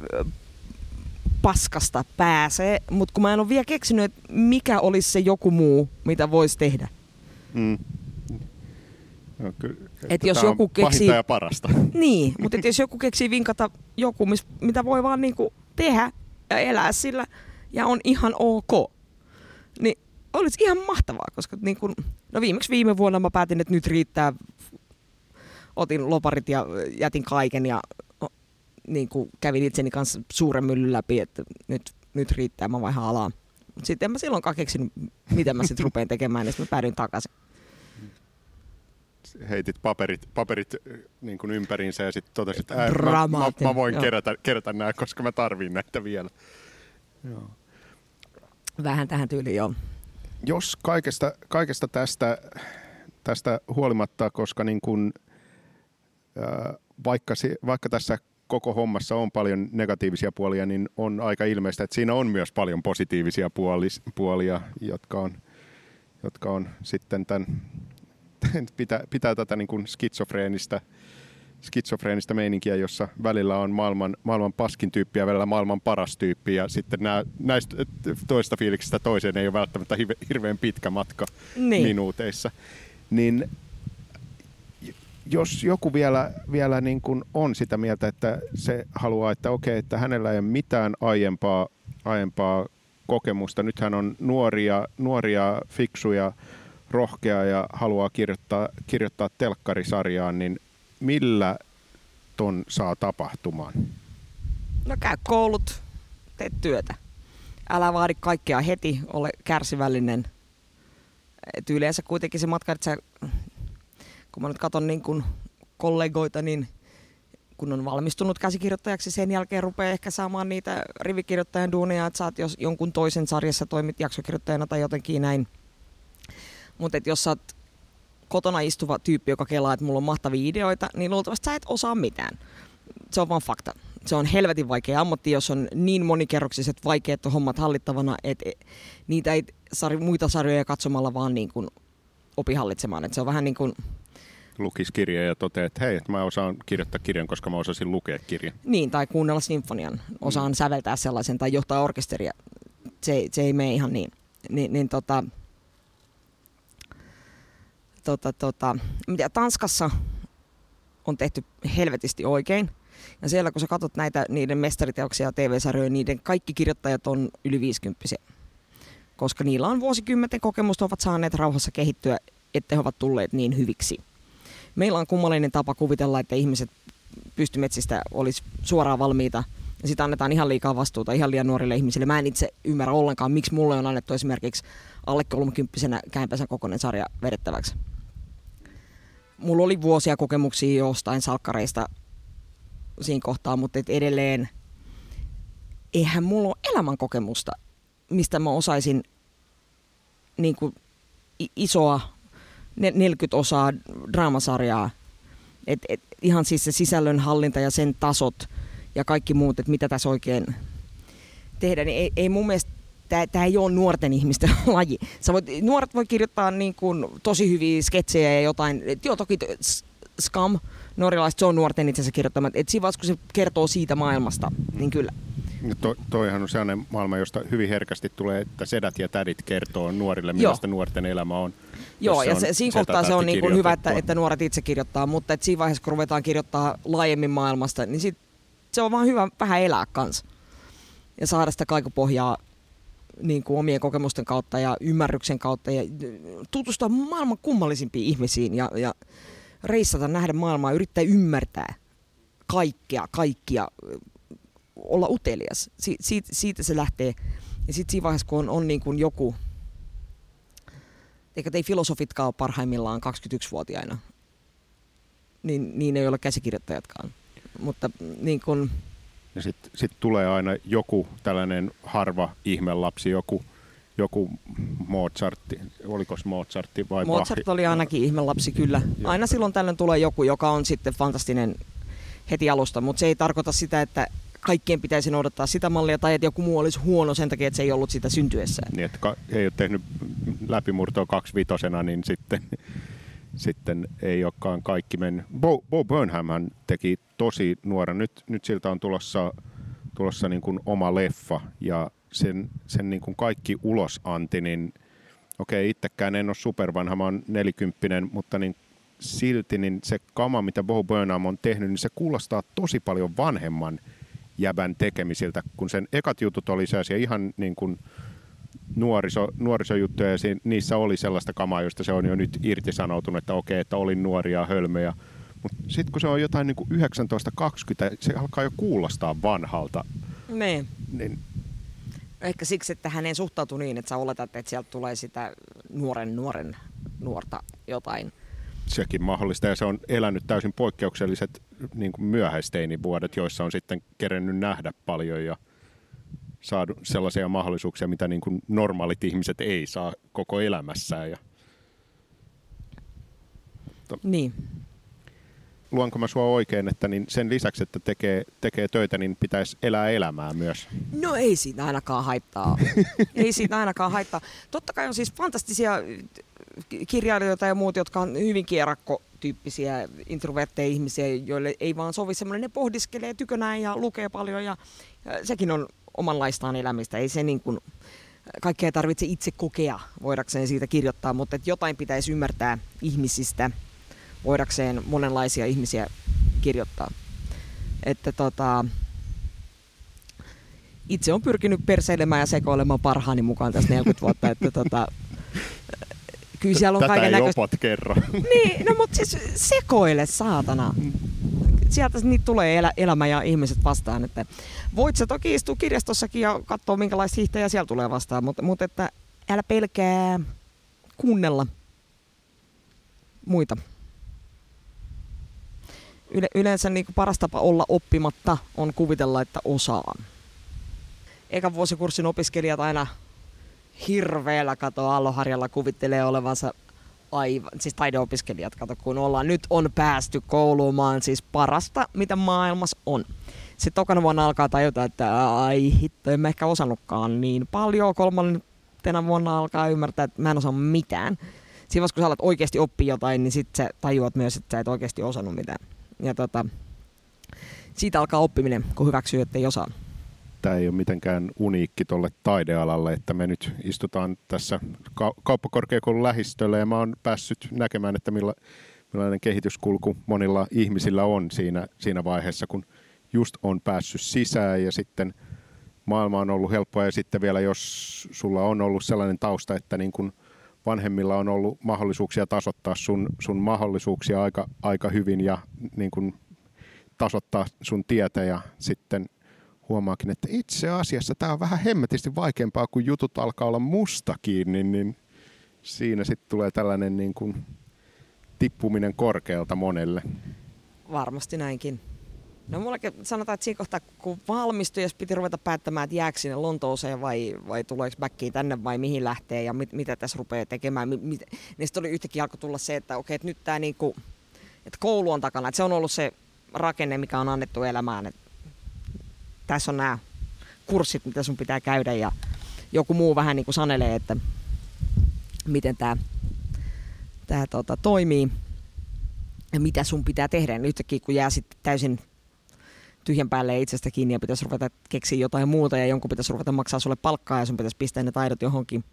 paskasta pääsee, mutta kun mä en ole vielä keksinyt, että mikä olisi se joku muu, mitä voisi tehdä. Mm. No, ky- Et jos joku keksii- ja parasta. Niin, mutta jos joku keksii vinkata joku, mis, mitä voi vaan niinku tehdä ja elää sillä ja on ihan ok, niin olisi ihan mahtavaa, koska niinku, no viimeksi viime vuonna mä päätin, että nyt riittää, otin loparit ja jätin kaiken ja o, niinku, kävin itseni kanssa suuren myllyn läpi, että nyt, nyt riittää, mä vaihan alaa. Mut sitten en mä silloinkaan keksinyt, mitä mä sitten rupean tekemään, ja sitten mä päädyin takaisin. Heitit paperit, paperit äh, niin kuin ympäriinsä ja sitten totesit, että ää, mä, mä, mä, voin joo. kerätä, kerätä nämä, koska mä tarviin näitä vielä. Joo. Vähän tähän tyyliin, joo. jos kaikesta, kaikesta tästä, tästä huolimatta, koska niin kuin, ää, vaikka, si- vaikka tässä koko hommassa on paljon negatiivisia puolia, niin on aika ilmeistä, että siinä on myös paljon positiivisia puolis, puolia, jotka on, jotka on sitten tämän, pitää, pitää tätä niin kuin skitsofreenistä, skitsofreenistä meininkiä, jossa välillä on maailman, maailman paskin tyyppi ja välillä maailman paras tyyppi ja sitten nämä, näistä toista fiiliksistä toiseen ei ole välttämättä hirveän pitkä matka Niin. minuuteissa. Niin jos joku vielä, vielä niin kuin on sitä mieltä, että se haluaa, että okei, että hänellä ei ole mitään aiempaa, aiempaa kokemusta. Nyt hän on nuoria, nuoria fiksuja, rohkea ja haluaa kirjoittaa, kirjoittaa telkkarisarjaan, niin millä ton saa tapahtumaan? No käy koulut, tee työtä. Älä vaadi kaikkea heti, ole kärsivällinen. Et yleensä kuitenkin se matka, että sä, kun mä nyt katson niin kun kollegoita, niin kun on valmistunut käsikirjoittajaksi, sen jälkeen rupeaa ehkä saamaan niitä rivikirjoittajan duuneja, että saat jos jonkun toisen sarjassa toimit jaksokirjoittajana tai jotenkin näin. Mutta jos sä oot kotona istuva tyyppi, joka kelaa, että mulla on mahtavia ideoita, niin luultavasti sä et osaa mitään. Se on vaan fakta. Se on helvetin vaikea ammatti, jos on niin monikerroksiset vaikeat hommat hallittavana, että niitä ei sari, muita sarjoja katsomalla vaan niin kuin opi hallitsemaan. Et se on vähän niin kuin, Lukis kirja ja toteaa, että hei, että mä osaan kirjoittaa kirjan, koska mä osasin lukea kirjan. niin, tai kuunnella sinfonian, osaan mm. säveltää sellaisen tai johtaa orkesteria. Se, se ei mene ihan niin. Ni, niin tota, tota, tota, mitä Tanskassa on tehty helvetisti oikein. Ja siellä kun sä katsot näitä niiden mestariteoksia ja TV-sarjoja, niiden kaikki kirjoittajat on yli 50 Koska niillä on vuosikymmenten kokemusta, ovat saaneet rauhassa kehittyä, että he ovat tulleet niin hyviksi. Meillä on kummallinen tapa kuvitella, että ihmiset pystymetsistä olisi suoraan valmiita ja sitä annetaan ihan liikaa vastuuta ihan liian nuorille ihmisille. Mä en itse ymmärrä ollenkaan, miksi mulle on annettu esimerkiksi alle 30 käänpäisen kokoinen sarja vedettäväksi. Mulla oli vuosia kokemuksia jostain salkkareista siinä kohtaa, mutta et edelleen eihän mulla ole elämänkokemusta, mistä mä osaisin niin kuin isoa 40 osaa draamasarjaa. Et, et, ihan siis se sisällön hallinta ja sen tasot ja kaikki muut, että mitä tässä oikein tehdä, niin ei, ei mun mielestä tämä ei ole nuorten ihmisten laji. Sä voit, nuoret voi kirjoittaa niin kuin tosi hyviä sketsejä ja jotain. Et joo, toki Scam, norjalaiset, se on nuorten itse kirjoittamat. Et siinä vaiheessa, kun se kertoo siitä maailmasta, niin kyllä. To, toihan on sellainen maailma, josta hyvin herkästi tulee, että sedät ja tädit kertoo nuorille, millaista Joo. nuorten elämä on. Joo, ja se, siinä kohtaa se on niin kuin hyvä, että, että nuoret itse kirjoittaa, mutta että siinä vaiheessa, kun ruvetaan kirjoittaa laajemmin maailmasta, niin sit se on vaan hyvä vähän elää kanssa. Ja saada sitä kaikupohjaa niin kuin omien kokemusten kautta ja ymmärryksen kautta ja tutustua maailman kummallisimpiin ihmisiin ja, ja reissata, nähdä maailmaa, yrittää ymmärtää kaikkea, kaikkia, olla utelias. Si- siitä, siitä se lähtee. Ja sitten siinä vaiheessa, kun on, on niin kuin joku, eikä ei filosofitkaan ole parhaimmillaan 21-vuotiaina, niin, niin ei ole käsikirjoittajatkaan. Mutta niin kun... Ja sitten sit tulee aina joku tällainen harva ihmelapsi, joku, joku Mozartti, oliko Mozartti vai Mozart Bach? oli ainakin ihmelapsi, kyllä. Aina silloin tällöin tulee joku, joka on sitten fantastinen heti alusta, mutta se ei tarkoita sitä, että kaikkien pitäisi noudattaa sitä mallia tai että joku muu olisi huono sen takia, että se ei ollut sitä syntyessään. Niin, että ei ole tehnyt läpimurtoa kaksivitosena, niin sitten, sitten ei olekaan kaikki mennyt. Bo, Bo Burnham teki tosi nuora. Nyt, nyt siltä on tulossa, tulossa niin kuin oma leffa ja sen, sen niin kuin kaikki ulosanti, niin okei, itsekään en ole supervanha, mä oon nelikymppinen, mutta niin silti niin se kama, mitä Bo Burnham on tehnyt, niin se kuulostaa tosi paljon vanhemman jäbän tekemisiltä, kun sen ekat jutut oli sellaisia ihan niin kuin nuoriso, nuorisojuttuja ja niissä oli sellaista kamaa, josta se on jo nyt irtisanoutunut, että okei, että olin nuoria hölmöjä. Mutta sitten kun se on jotain niin kuin 19-20, se alkaa jo kuulostaa vanhalta. Niin. niin. Ehkä siksi, että hän ei suhtautu niin, että sä oletat, että sieltä tulee sitä nuoren nuoren nuorta jotain sekin mahdollista ja se on elänyt täysin poikkeukselliset niin kuin myöhäisteinivuodet, joissa on sitten kerennyt nähdä paljon ja saanut sellaisia mahdollisuuksia, mitä niin kuin normaalit ihmiset ei saa koko elämässään. Ja... Niin. Luonko mä sua oikein, että niin sen lisäksi, että tekee, tekee töitä, niin pitäisi elää elämää myös? No ei siitä ainakaan haittaa. ei siitä ainakaan haittaa. Totta kai on siis fantastisia kirjailijoita ja muut, jotka on hyvin kierakkotyyppisiä introvertteja ihmisiä, joille ei vaan sovi semmoinen, ne pohdiskelee tykönään ja lukee paljon ja, ja sekin on omanlaistaan elämistä. Ei se niin kuin, kaikkea tarvitse itse kokea voidakseen siitä kirjoittaa, mutta että jotain pitäisi ymmärtää ihmisistä voidakseen monenlaisia ihmisiä kirjoittaa. Että tota, itse on pyrkinyt perseilemään ja sekoilemaan parhaani mukaan tässä 40 vuotta, että tota, kyllä siellä on Tätä kaiken näköistä. opat kerran. Niin, no mutta siis sekoile, saatana. Sieltä niitä tulee elä, elämä ja ihmiset vastaan. Että voit sä toki istua kirjastossakin ja katsoa minkälaisia hiihtäjä siellä tulee vastaan, mutta, mutta että älä pelkää kuunnella muita. Yle, yleensä niin kuin paras tapa olla oppimatta on kuvitella, että osaan. Eka vuosikurssin opiskelijat aina hirveällä kato Alloharjalla kuvittelee olevansa aivan, siis taideopiskelijat, kato kun ollaan, nyt on päästy koulumaan siis parasta, mitä maailmassa on. Sitten tokana vuonna alkaa tajuta, että ai hitto, en mä ehkä osannutkaan niin paljon. Kolmantena vuonna alkaa ymmärtää, että mä en osaa mitään. Siinä kun sä alat oikeasti oppia jotain, niin sitten sä tajuat myös, että sä et oikeasti osannut mitään. Ja tota, siitä alkaa oppiminen, kun hyväksyy, että ei osaa tämä ei ole mitenkään uniikki tuolle taidealalle, että me nyt istutaan tässä ka- kauppakorkeakoulun lähistöllä ja mä oon päässyt näkemään, että milla, millainen kehityskulku monilla ihmisillä on siinä, siinä vaiheessa, kun just on päässyt sisään ja sitten maailma on ollut helppoa ja sitten vielä jos sulla on ollut sellainen tausta, että niin kun vanhemmilla on ollut mahdollisuuksia tasoittaa sun, sun mahdollisuuksia aika, aika hyvin ja niin kun tasoittaa sun tietä ja sitten huomaakin, että itse asiassa tämä on vähän hemmetisti vaikeampaa, kun jutut alkaa olla musta kiinni, niin siinä sitten tulee tällainen niin kuin tippuminen korkealta monelle. Varmasti näinkin. No mullakin sanotaan, että siinä kohtaa, kun valmistui, jos piti ruveta päättämään, että jääkö sinne Lontooseen vai, vai tuleeko backiin tänne vai mihin lähtee ja mit, mitä tässä rupeaa tekemään, mit, mit, niin sitten oli yhtäkkiä alkoi tulla se, että okei, että nyt tämä niinku, että koulu on takana, että se on ollut se rakenne, mikä on annettu elämään, että tässä on nämä kurssit, mitä sun pitää käydä ja joku muu vähän niin kuin sanelee, että miten tämä tää, tota, toimii ja mitä sun pitää tehdä. Ja yhtäkkiä kun jää sitten täysin, tyhjän päälle itsestä kiinni ja pitäisi ruveta keksiä jotain muuta ja jonkun pitäisi ruveta maksaa sulle palkkaa ja sun pitäisi pistää ne taidot johonkin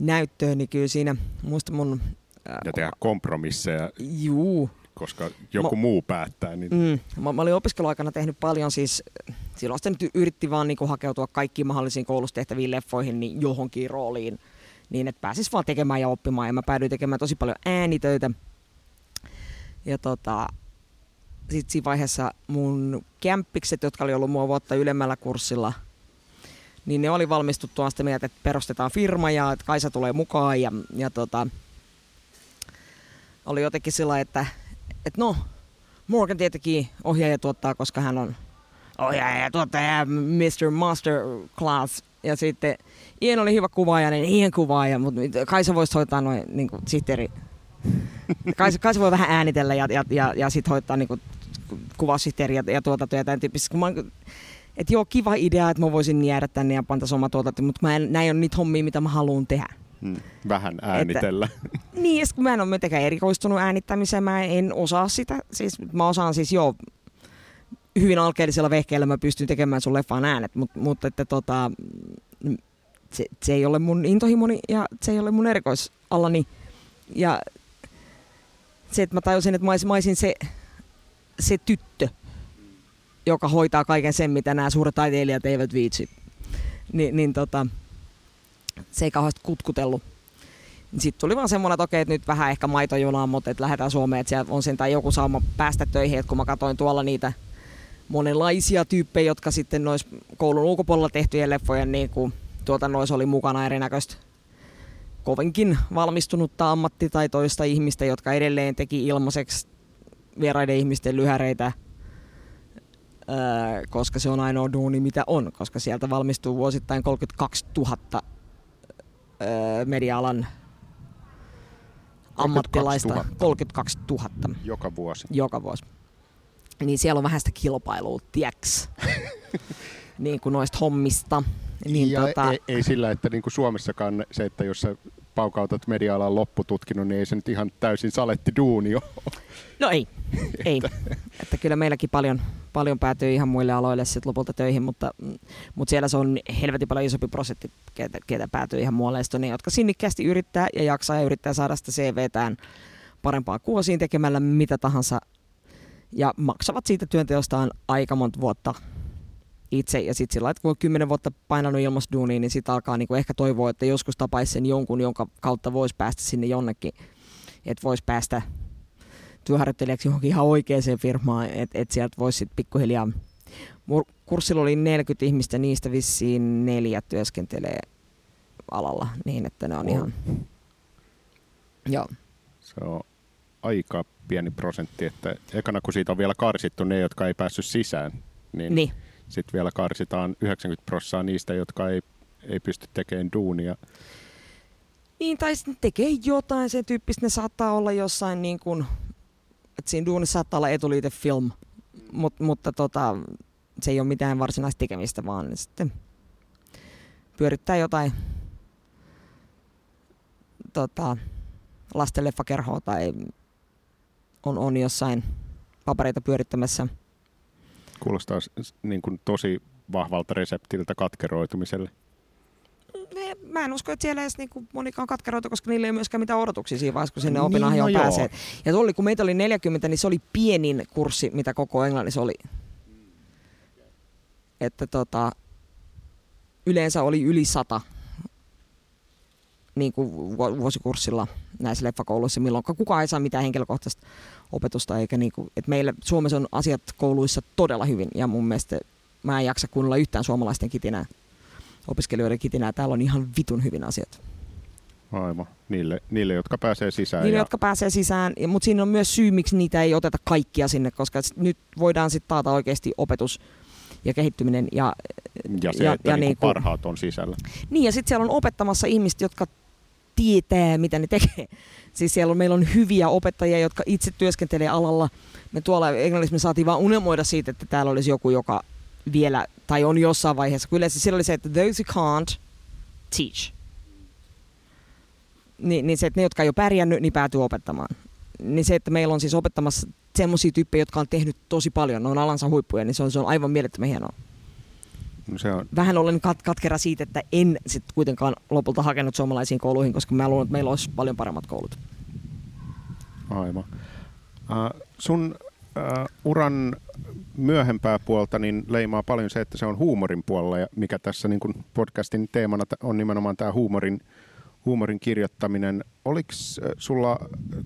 näyttöön, niin kyllä siinä muista mun... Ää, ja tehdä kompromisseja. Juu. Koska joku mä, muu päättää. Niin... Mm, mä, mä olin opiskeluaikana tehnyt paljon siis, silloin sitten yritti vaan niin hakeutua kaikkiin mahdollisiin koulustehtäviin leffoihin niin johonkin rooliin, niin että pääsis vaan tekemään ja oppimaan. Ja mä päädyin tekemään tosi paljon äänitöitä. Ja tota, sitten siinä vaiheessa mun kämppikset, jotka oli ollut mua vuotta ylemmällä kurssilla, niin ne oli valmistuttua sitä mieltä, että perustetaan firma ja että Kaisa tulee mukaan. Ja, ja tota, oli jotenkin sillä että, että no, Morgan tietenkin ohjaaja tuottaa, koska hän on ohjaaja ja tuottaja Mr. Master Class. Ja sitten Ian oli hyvä kuvaaja, niin Ian kuvaaja, mutta Kaisa voisi hoitaa noin niin sihteeri. Kaisa, Kaisa voi vähän äänitellä ja, ja, ja, ja sitten hoitaa niin kuvasihteeri ja, ja tuotanto ja tämän tyyppistä. Että joo, kiva idea, että mä voisin jäädä tänne ja pantaisi oma tuotanto, mutta mä en, näin on niitä hommia, mitä mä haluan tehdä. Hmm, vähän äänitellä. Että, niin, ja kun mä en ole mitenkään erikoistunut äänittämiseen, mä en osaa sitä. Siis mä osaan siis joo, hyvin alkeellisella vehkeellä mä pystyn tekemään sun leffaan äänet, mutta, mutta että tota, se, se, ei ole mun intohimoni ja se ei ole mun erikoisalani. Ja se, että mä tajusin, että mä olisin se se tyttö, joka hoitaa kaiken sen, mitä nämä suuret taiteilijat eivät viitsi. Ni, niin tota, se ei kauheasti kutkutellut. Sitten tuli vaan semmoinen, että okei, että nyt vähän ehkä maitojunaan, mutta että lähdetään Suomeen, että siellä on sen tai joku sauma päästä töihin, että kun mä katsoin tuolla niitä monenlaisia tyyppejä, jotka sitten nois koulun ulkopuolella tehtyjen leffojen niin kuin tuotannoissa oli mukana erinäköistä kovinkin valmistunutta ammattitaitoista ihmistä, jotka edelleen teki ilmaiseksi vieraiden ihmisten lyhäreitä, koska se on ainoa duuni mitä on, koska sieltä valmistuu vuosittain 32 000 öö, media-alan ammattilaista. 000. 32 000. Joka vuosi. Joka vuosi. Niin siellä on vähän sitä kilpailua, tieks. niin kuin noista hommista. Niin ja tota... ei, ei, sillä, että niin kuin Suomessakaan se, että jos sä paukautat media-alan loppututkinnon, niin ei se nyt ihan täysin saletti duuni ole. No ei, ei. että kyllä meilläkin paljon, paljon päätyy ihan muille aloille sitten lopulta töihin, mutta, mutta siellä se on helvetin paljon isompi prosentti, ketä, ketä päätyy ihan muualle. ne, jotka sinnikkäästi yrittää ja jaksaa ja yrittää saada sitä CVtään parempaa kuosiin tekemällä mitä tahansa ja maksavat siitä työnteostaan aika monta vuotta itse. Ja sitten sillä kun on kymmenen vuotta painanut ilmasduuniin, niin sitten alkaa niinku ehkä toivoa, että joskus tapaisi sen jonkun, jonka kautta voisi päästä sinne jonnekin. Että voisi päästä työharjoittelijaksi johonkin ihan oikeaan firmaan, että et sieltä voisi sitten pikkuhiljaa... Kurssilla oli 40 ihmistä, niistä vissiin neljä työskentelee alalla niin, että ne on oh. ihan... Joo. Se on aika pieni prosentti, että ekana kun siitä on vielä karsittu ne, jotka ei päässyt sisään, niin, niin. Sitten vielä karsitaan 90 prosenttia niistä, jotka ei, ei pysty tekemään duunia. Niin, tai sitten tekee jotain sen tyyppistä, ne saattaa olla jossain niin kuin että siinä duunissa saattaa olla etuliitefilm, mut, mutta tota, se ei ole mitään varsinaista tekemistä, vaan sitten pyörittää jotain tota, lastenleffakerhoa tai on, on jossain papereita pyörittämässä. Kuulostaa niin kuin tosi vahvalta reseptiltä katkeroitumiselle mä en usko, että siellä edes niinku monikaan katkeroita, koska niillä ei ole myöskään mitään odotuksia siinä vaiheessa, kun sinne niin, opinahjoon no pääsee. Ja tuli, kun meitä oli 40, niin se oli pienin kurssi, mitä koko Englannissa oli. Että tota, yleensä oli yli sata niin kuin vuosikurssilla näissä leffakouluissa, milloin kukaan ei saa mitään henkilökohtaista opetusta. Eikä niin kuin, että meillä Suomessa on asiat kouluissa todella hyvin ja mun mielestä mä en jaksa kuunnella yhtään suomalaisten kitinää opiskelijoiden kitinää. Täällä on ihan vitun hyvin asiat. Aivan. Niille, niille jotka pääsee sisään. Niille, ja... jotka pääsee sisään. Mutta siinä on myös syy, miksi niitä ei oteta kaikkia sinne, koska nyt voidaan sitten taata oikeasti opetus ja kehittyminen. Ja, ja se, ja, että ja niin niinku parhaat on sisällä. Niin, ja sitten siellä on opettamassa ihmiset, jotka tietää, mitä ne tekee. Siis siellä on, meillä on hyviä opettajia, jotka itse työskentelee alalla. Me tuolla Englannissa me saatiin vaan unelmoida siitä, että täällä olisi joku, joka vielä, tai on jossain vaiheessa, kun yleensä siellä oli se, että those who can't, teach. Ni, niin se, että ne, jotka ei ole pärjännyt, niin päätyy opettamaan. Niin se, että meillä on siis opettamassa semmoisia tyyppejä, jotka on tehnyt tosi paljon, ne on alansa huippuja, niin se on, se on aivan mielettömän hienoa. Se on, Vähän olen kat- katkera siitä, että en sit kuitenkaan lopulta hakenut suomalaisiin kouluihin, koska mä luulen, että meillä olisi paljon paremmat koulut. aivan. Uh, sun uh, uran myöhempää puolta niin leimaa paljon se, että se on huumorin puolella, ja mikä tässä niin kuin podcastin teemana on nimenomaan tämä huumorin, huumorin kirjoittaminen. Oliko sulla,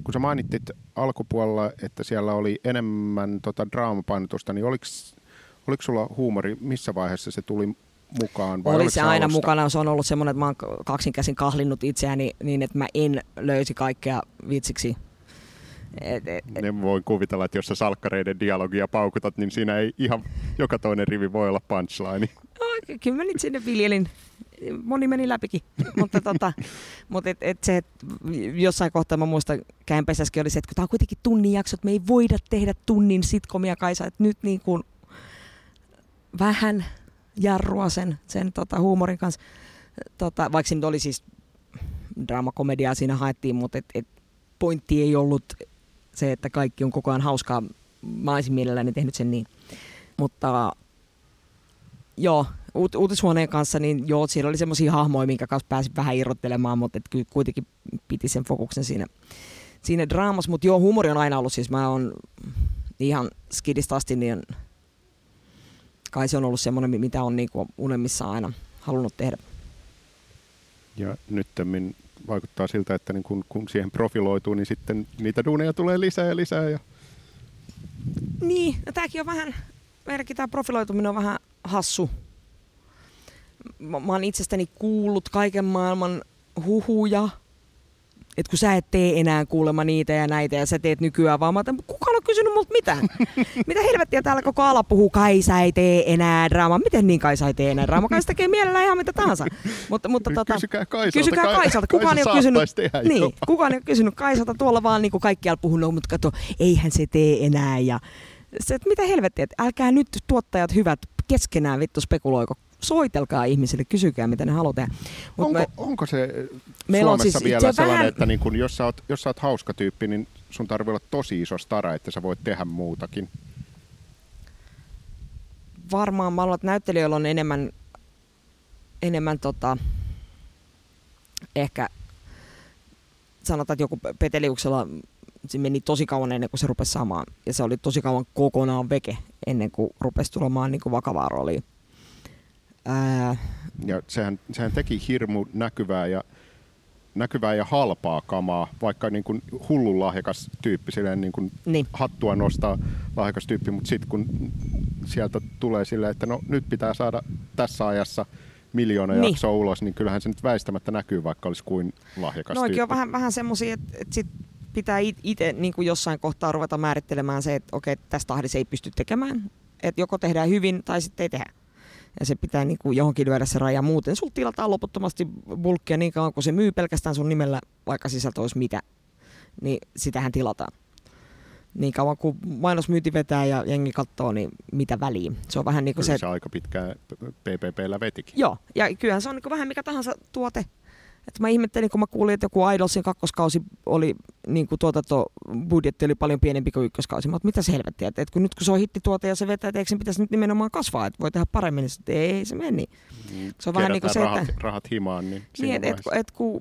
kun sä mainittit alkupuolella, että siellä oli enemmän tota draamapainotusta, niin oliko, oliko sulla huumori, missä vaiheessa se tuli mukaan? Vai Oli se aina alusta? mukana, se on ollut semmoinen, että mä oon kaksin käsin kahlinnut itseäni niin, että mä en löysi kaikkea vitsiksi. Et, et, et, Ne voin kuvitella, että jos sä salkkareiden dialogia paukutat, niin siinä ei ihan joka toinen rivi voi olla punchline. no, kyllä mä nyt sinne viljelin. Moni meni läpikin. mutta tota, mutta et, et se, et jossain kohtaa mä muistan, käänpesässäkin oli se, että kun tää on kuitenkin tunnin jakso, että me ei voida tehdä tunnin sitkomia Kaisa, että nyt niin kuin vähän jarrua sen, sen tota, huumorin kanssa. Tota, vaikka se nyt oli siis draamakomediaa siinä haettiin, mutta et, et pointti ei ollut se, että kaikki on koko ajan hauskaa. Mä olisin mielelläni tehnyt sen niin. Mutta joo, uut, uutishuoneen kanssa, niin joo, siellä oli semmoisia hahmoja, minkä kanssa pääsin vähän irrottelemaan, mutta et kuitenkin piti sen fokuksen siinä, siinä draamassa. Mutta joo, huumori on aina ollut, siis mä oon ihan skidista asti, niin kai se on ollut semmoinen, mitä on niinku unemmissa aina halunnut tehdä. Ja nyt vaikuttaa siltä, että niin kun, kun siihen profiloituu, niin sitten niitä duuneja tulee lisää ja lisää. Ja... Niin, no tääkin on vähän, meilläkin tää profiloituminen on vähän hassu. Mä, mä oon itsestäni kuullut kaiken maailman huhuja, että kun sä et tee enää kuulemma niitä ja näitä ja sä teet nykyään vaan, mä otan, kukaan on kysynyt multa mitään. Mitä helvettiä täällä koko ala puhuu, Kaisa ei tee enää draamaa. Miten niin Kaisa ei tee enää draamaa? Kaisa tekee mielellään ihan mitä tahansa. Mutta, mutta tota, Kysykää Kaisalta. Kysykää Kai- Kaisalta. Kukaan Kaisa ei ole kysynyt, niin, kukaan ei ole kysynyt Kaisalta tuolla vaan niin kuin kaikkialla puhunut, mutta kato, eihän se tee enää. Ja se, että mitä helvettiä, että älkää nyt tuottajat hyvät keskenään vittu spekuloiko. Soitelkaa ihmisille, kysykää mitä ne haluaa tehdä. Mut Onko, me- onko se Meillä on Suomessa siis- vielä se sellainen, vähän- että niin kun, jos, sä oot, jos sä oot hauska tyyppi, niin sun tarvii olla tosi iso stara, että sä voit tehdä muutakin? varmaan mä että näyttelijöillä on enemmän, enemmän tota, ehkä sanotaan, että joku Peteliuksella se meni tosi kauan ennen kuin se rupesi saamaan. Ja se oli tosi kauan kokonaan veke ennen kuin rupesi tulemaan niin kuin vakavaa roolia. Ää, Ja sehän, sehän teki hirmu näkyvää ja, näkyvää ja halpaa kamaa, vaikka niin kuin hullun lahjakas tyyppi, silleen niin kuin niin. hattua nostaa lahjakas tyyppi, mutta sitten kun sieltä tulee silleen, että no nyt pitää saada tässä ajassa miljoona Niin. jaksoa ulos, niin kyllähän se nyt väistämättä näkyy, vaikka olisi kuin lahjakas Noikin tyyppi. on vähän, vähän semmoisia, että, että sit pitää itse niin kuin jossain kohtaa ruveta määrittelemään se, että okei, tässä tahdissa ei pysty tekemään. Että joko tehdään hyvin tai sitten ei tehdä. Ja se pitää niin kuin johonkin lyödä se raja. Muuten sul tilataan loputtomasti bulkkia niin kauan, kun se myy pelkästään sun nimellä, vaikka sisältö olisi mitä. Niin sitähän tilataan. Niin kauan kuin mainosmyynti vetää ja jengi katsoo, niin mitä väliä. Se on vähän niin kuin se, se aika pitkään PPPllä vetikin. Joo, ja kyllähän se on niin vähän mikä tahansa tuote. Et mä ihmettelin, kun mä kuulin, että joku Idolsin kakkoskausi oli, niin kuin tuotantobudjetti oli paljon pienempi kuin ykköskausi. Mä oot, mitä se helvettiä, että et kun nyt kun se on hittituote ja se vetää, että eikö sen pitäisi nyt nimenomaan kasvaa, että voi tehdä paremmin, niin sit ei se meni. Se on vähän niin kuin se, rahat, että, rahat himaan, niin, niin, et, et, et, kun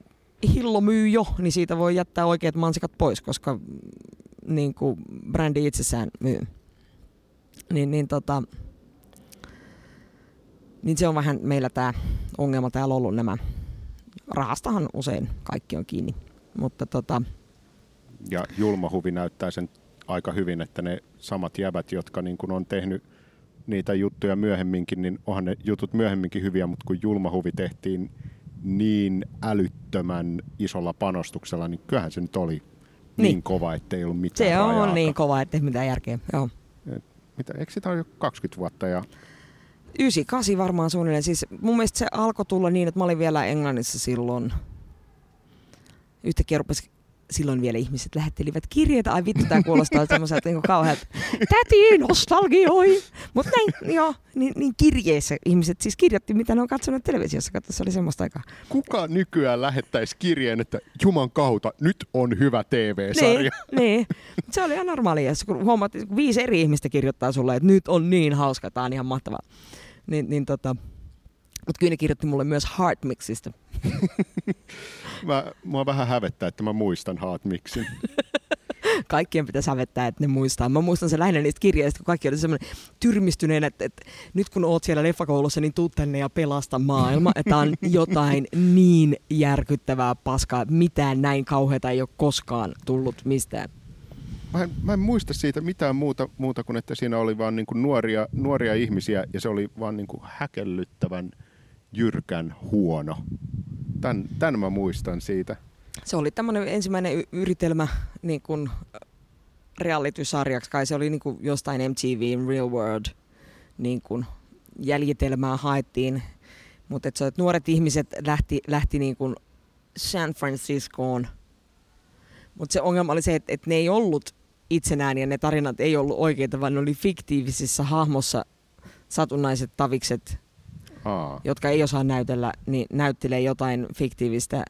hillo myy jo, niin siitä voi jättää oikeat mansikat pois, koska mm, niin kuin brändi itsessään myy. Niin, niin tota, niin se on vähän meillä tämä ongelma täällä ollut nämä. Rahastahan usein kaikki on kiinni. Mutta tota, Ja julmahuvi näyttää sen aika hyvin, että ne samat jäbät, jotka niin kuin on tehnyt niitä juttuja myöhemminkin, niin onhan ne jutut myöhemminkin hyviä, mutta kun julmahuvi tehtiin niin älyttömän isolla panostuksella, niin kyllähän se nyt oli niin, Niin. kova, ettei ollut mitään se on niin kova, ettei mitään järkeä. Joo. Mitä, eikö sitä ole jo 20 vuotta? Ja 98 varmaan suunnilleen. Siis mun mielestä se alkoi tulla niin, että mä olin vielä Englannissa silloin. Yhtäkkiä rupesi silloin vielä ihmiset lähettelivät kirjeitä. Ai vittu, tää kuulostaa semmoiselta niin kauhealta. Täti nostalgioi! Mutta näin, joo, niin, niin kirjeessä ihmiset siis kirjoitti, mitä ne on katsonut televisiossa. Katso, se oli semmoista aikaa. Kuka nykyään lähettäisi kirjeen, että Juman kautta, nyt on hyvä TV-sarja? Niin, niin. Se oli ihan normaalia. Kun huomaat, että viisi eri ihmistä kirjoittaa sulle, että nyt on niin hauska, tämä on ihan mahtavaa. Niin, niin tota, mutta kyllä ne kirjoitti mulle myös Heartmixistä. mä, mua vähän hävettää, että mä muistan Heartmixin. Kaikkien pitäisi hävettää, että ne muistaa. Mä muistan sen lähinnä niistä kirjeistä, kun kaikki oli semmoinen tyrmistyneen, että, että nyt kun oot siellä leffakoulussa, niin tuu tänne ja pelasta maailma. Että on jotain niin järkyttävää paskaa, että mitään näin kauheata ei ole koskaan tullut mistään. Mä en, mä en muista siitä mitään muuta, muuta kuin, että siinä oli vaan niin kuin nuoria, nuoria ihmisiä ja se oli vaan niin kuin häkellyttävän jyrkän huono. Tän, tän mä muistan siitä. Se oli tämmöinen ensimmäinen yritelmä niin kuin reality-sarjaksi, kai se oli niin kuin jostain MTV Real World niin kuin jäljitelmää haettiin. Mutta että nuoret ihmiset lähti, lähti niin kuin San Franciscoon. Mutta se ongelma oli se, että, että ne ei ollut itsenään ja ne tarinat ei ollut oikeita, vaan ne oli fiktiivisissa hahmossa satunnaiset tavikset, Aa. jotka ei osaa näytellä, niin näyttelee jotain fiktiivistä.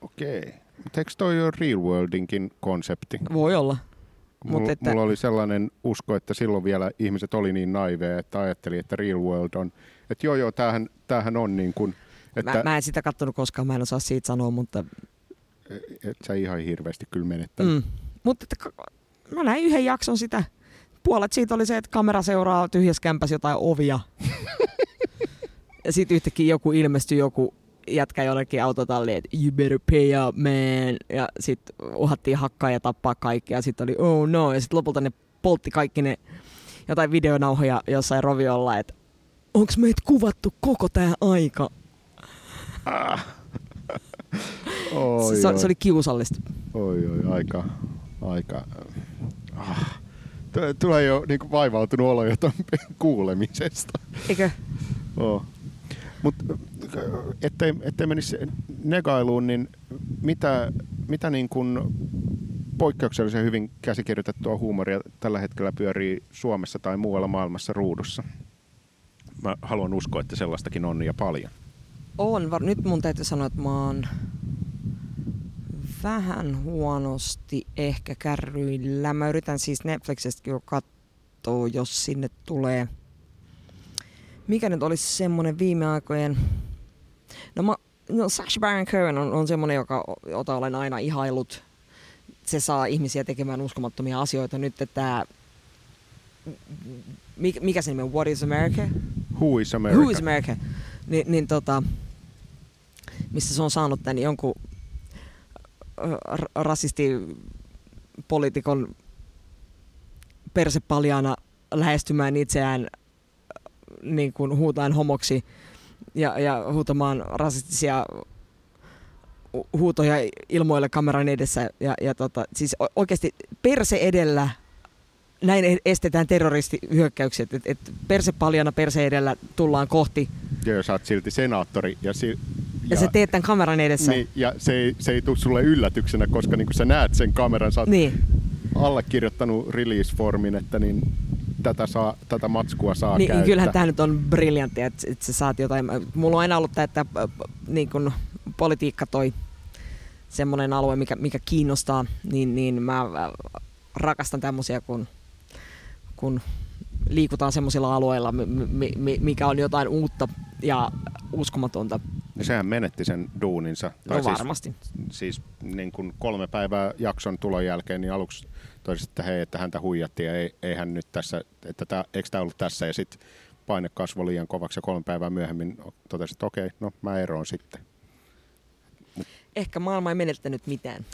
Okei. Mutta eikö toi ole Real Worldinkin konsepti? Voi olla. Mulla, että... mulla oli sellainen usko, että silloin vielä ihmiset oli niin naiveja, että ajatteli, että Real World on, että joo joo, tämähän, tämähän on niin kuin, että... Mä, mä en sitä katsonut koskaan, mä en osaa siitä sanoa, mutta... Et sä ihan hirveästi kyllä menettänyt. Mm. Mutta mä näin yhden jakson sitä. Puolet siitä oli se, että kamera seuraa tyhjässä kämpäs jotain ovia. ja sitten yhtäkkiä joku ilmestyi, joku jätkä jollekin autotalliin, että you better pay up, man. Ja sitten uhattiin hakkaa ja tappaa kaikki. Ja sitten oli oh no. Ja sitten lopulta ne poltti kaikki ne jotain videonauhoja jossain roviolla, että onko meitä kuvattu koko tämä aika? Ah. oi, se, oi. se, oli kiusallista. Oi, oi, aika, aika... Ah. Tulee jo niin kuin vaivautunut olo jo kuulemisesta. Eikö? Oh. Mutta ettei, ettei menisi negailuun, niin mitä, mitä niin kuin poikkeuksellisen hyvin käsikirjoitettua huumoria tällä hetkellä pyörii Suomessa tai muualla maailmassa ruudussa? Mä haluan uskoa, että sellaistakin on ja paljon. On. Nyt mun täytyy sanoa, että mä oon vähän huonosti ehkä kärryillä. Mä yritän siis Netflixistä jo katsoa, jos sinne tulee. Mikä nyt olisi semmonen viime aikojen... No, mä, no Sacha Baron Cohen on, on semmonen, joka, jota olen aina ihailut. Se saa ihmisiä tekemään uskomattomia asioita. Nyt tämä mikä se nimi on? What is America? Who is America? Who is America? Ni, niin tota, missä se on saanut tämän jonkun rasistipoliitikon persepaljaana lähestymään itseään niin kuin huutaan homoksi ja, ja huutamaan rasistisia huutoja ilmoille kameran edessä. Ja, ja tota, siis oikeasti perse edellä näin e-, estetään terroristihyökkäykset. Et, et perse paljana perse edellä tullaan kohti. Joo, sä oot silti senaattori ja si- ja, ja sä teet tämän kameran edessä. Niin, ja se ei, se ei tule sulle yllätyksenä, koska niin kun sä näet sen kameran, sä oot niin. allekirjoittanut release-formin, että niin tätä, saa, tätä matskua saa niin, käyttää. Kyllähän tämä nyt on briljantti, että, että sä saat jotain. Mulla on aina ollut tämä, että niin kun politiikka toi semmoinen alue, mikä, mikä kiinnostaa, niin, niin mä rakastan tämmöisiä, kun, kun liikutaan semmoisilla alueilla, mikä on jotain uutta ja uskomatonta. Ja sehän menetti sen duuninsa. Tai no varmasti. Siis, siis niin kuin kolme päivää jakson tulon jälkeen, niin aluksi toisit, että hei, että häntä huijattiin ja ei, ei hän nyt tässä, että tämä, eikö tämä ollut tässä. Ja sitten paine kasvoi liian kovaksi ja kolme päivää myöhemmin totesi, että okei, no mä eroon sitten. Ehkä maailma ei menettänyt mitään.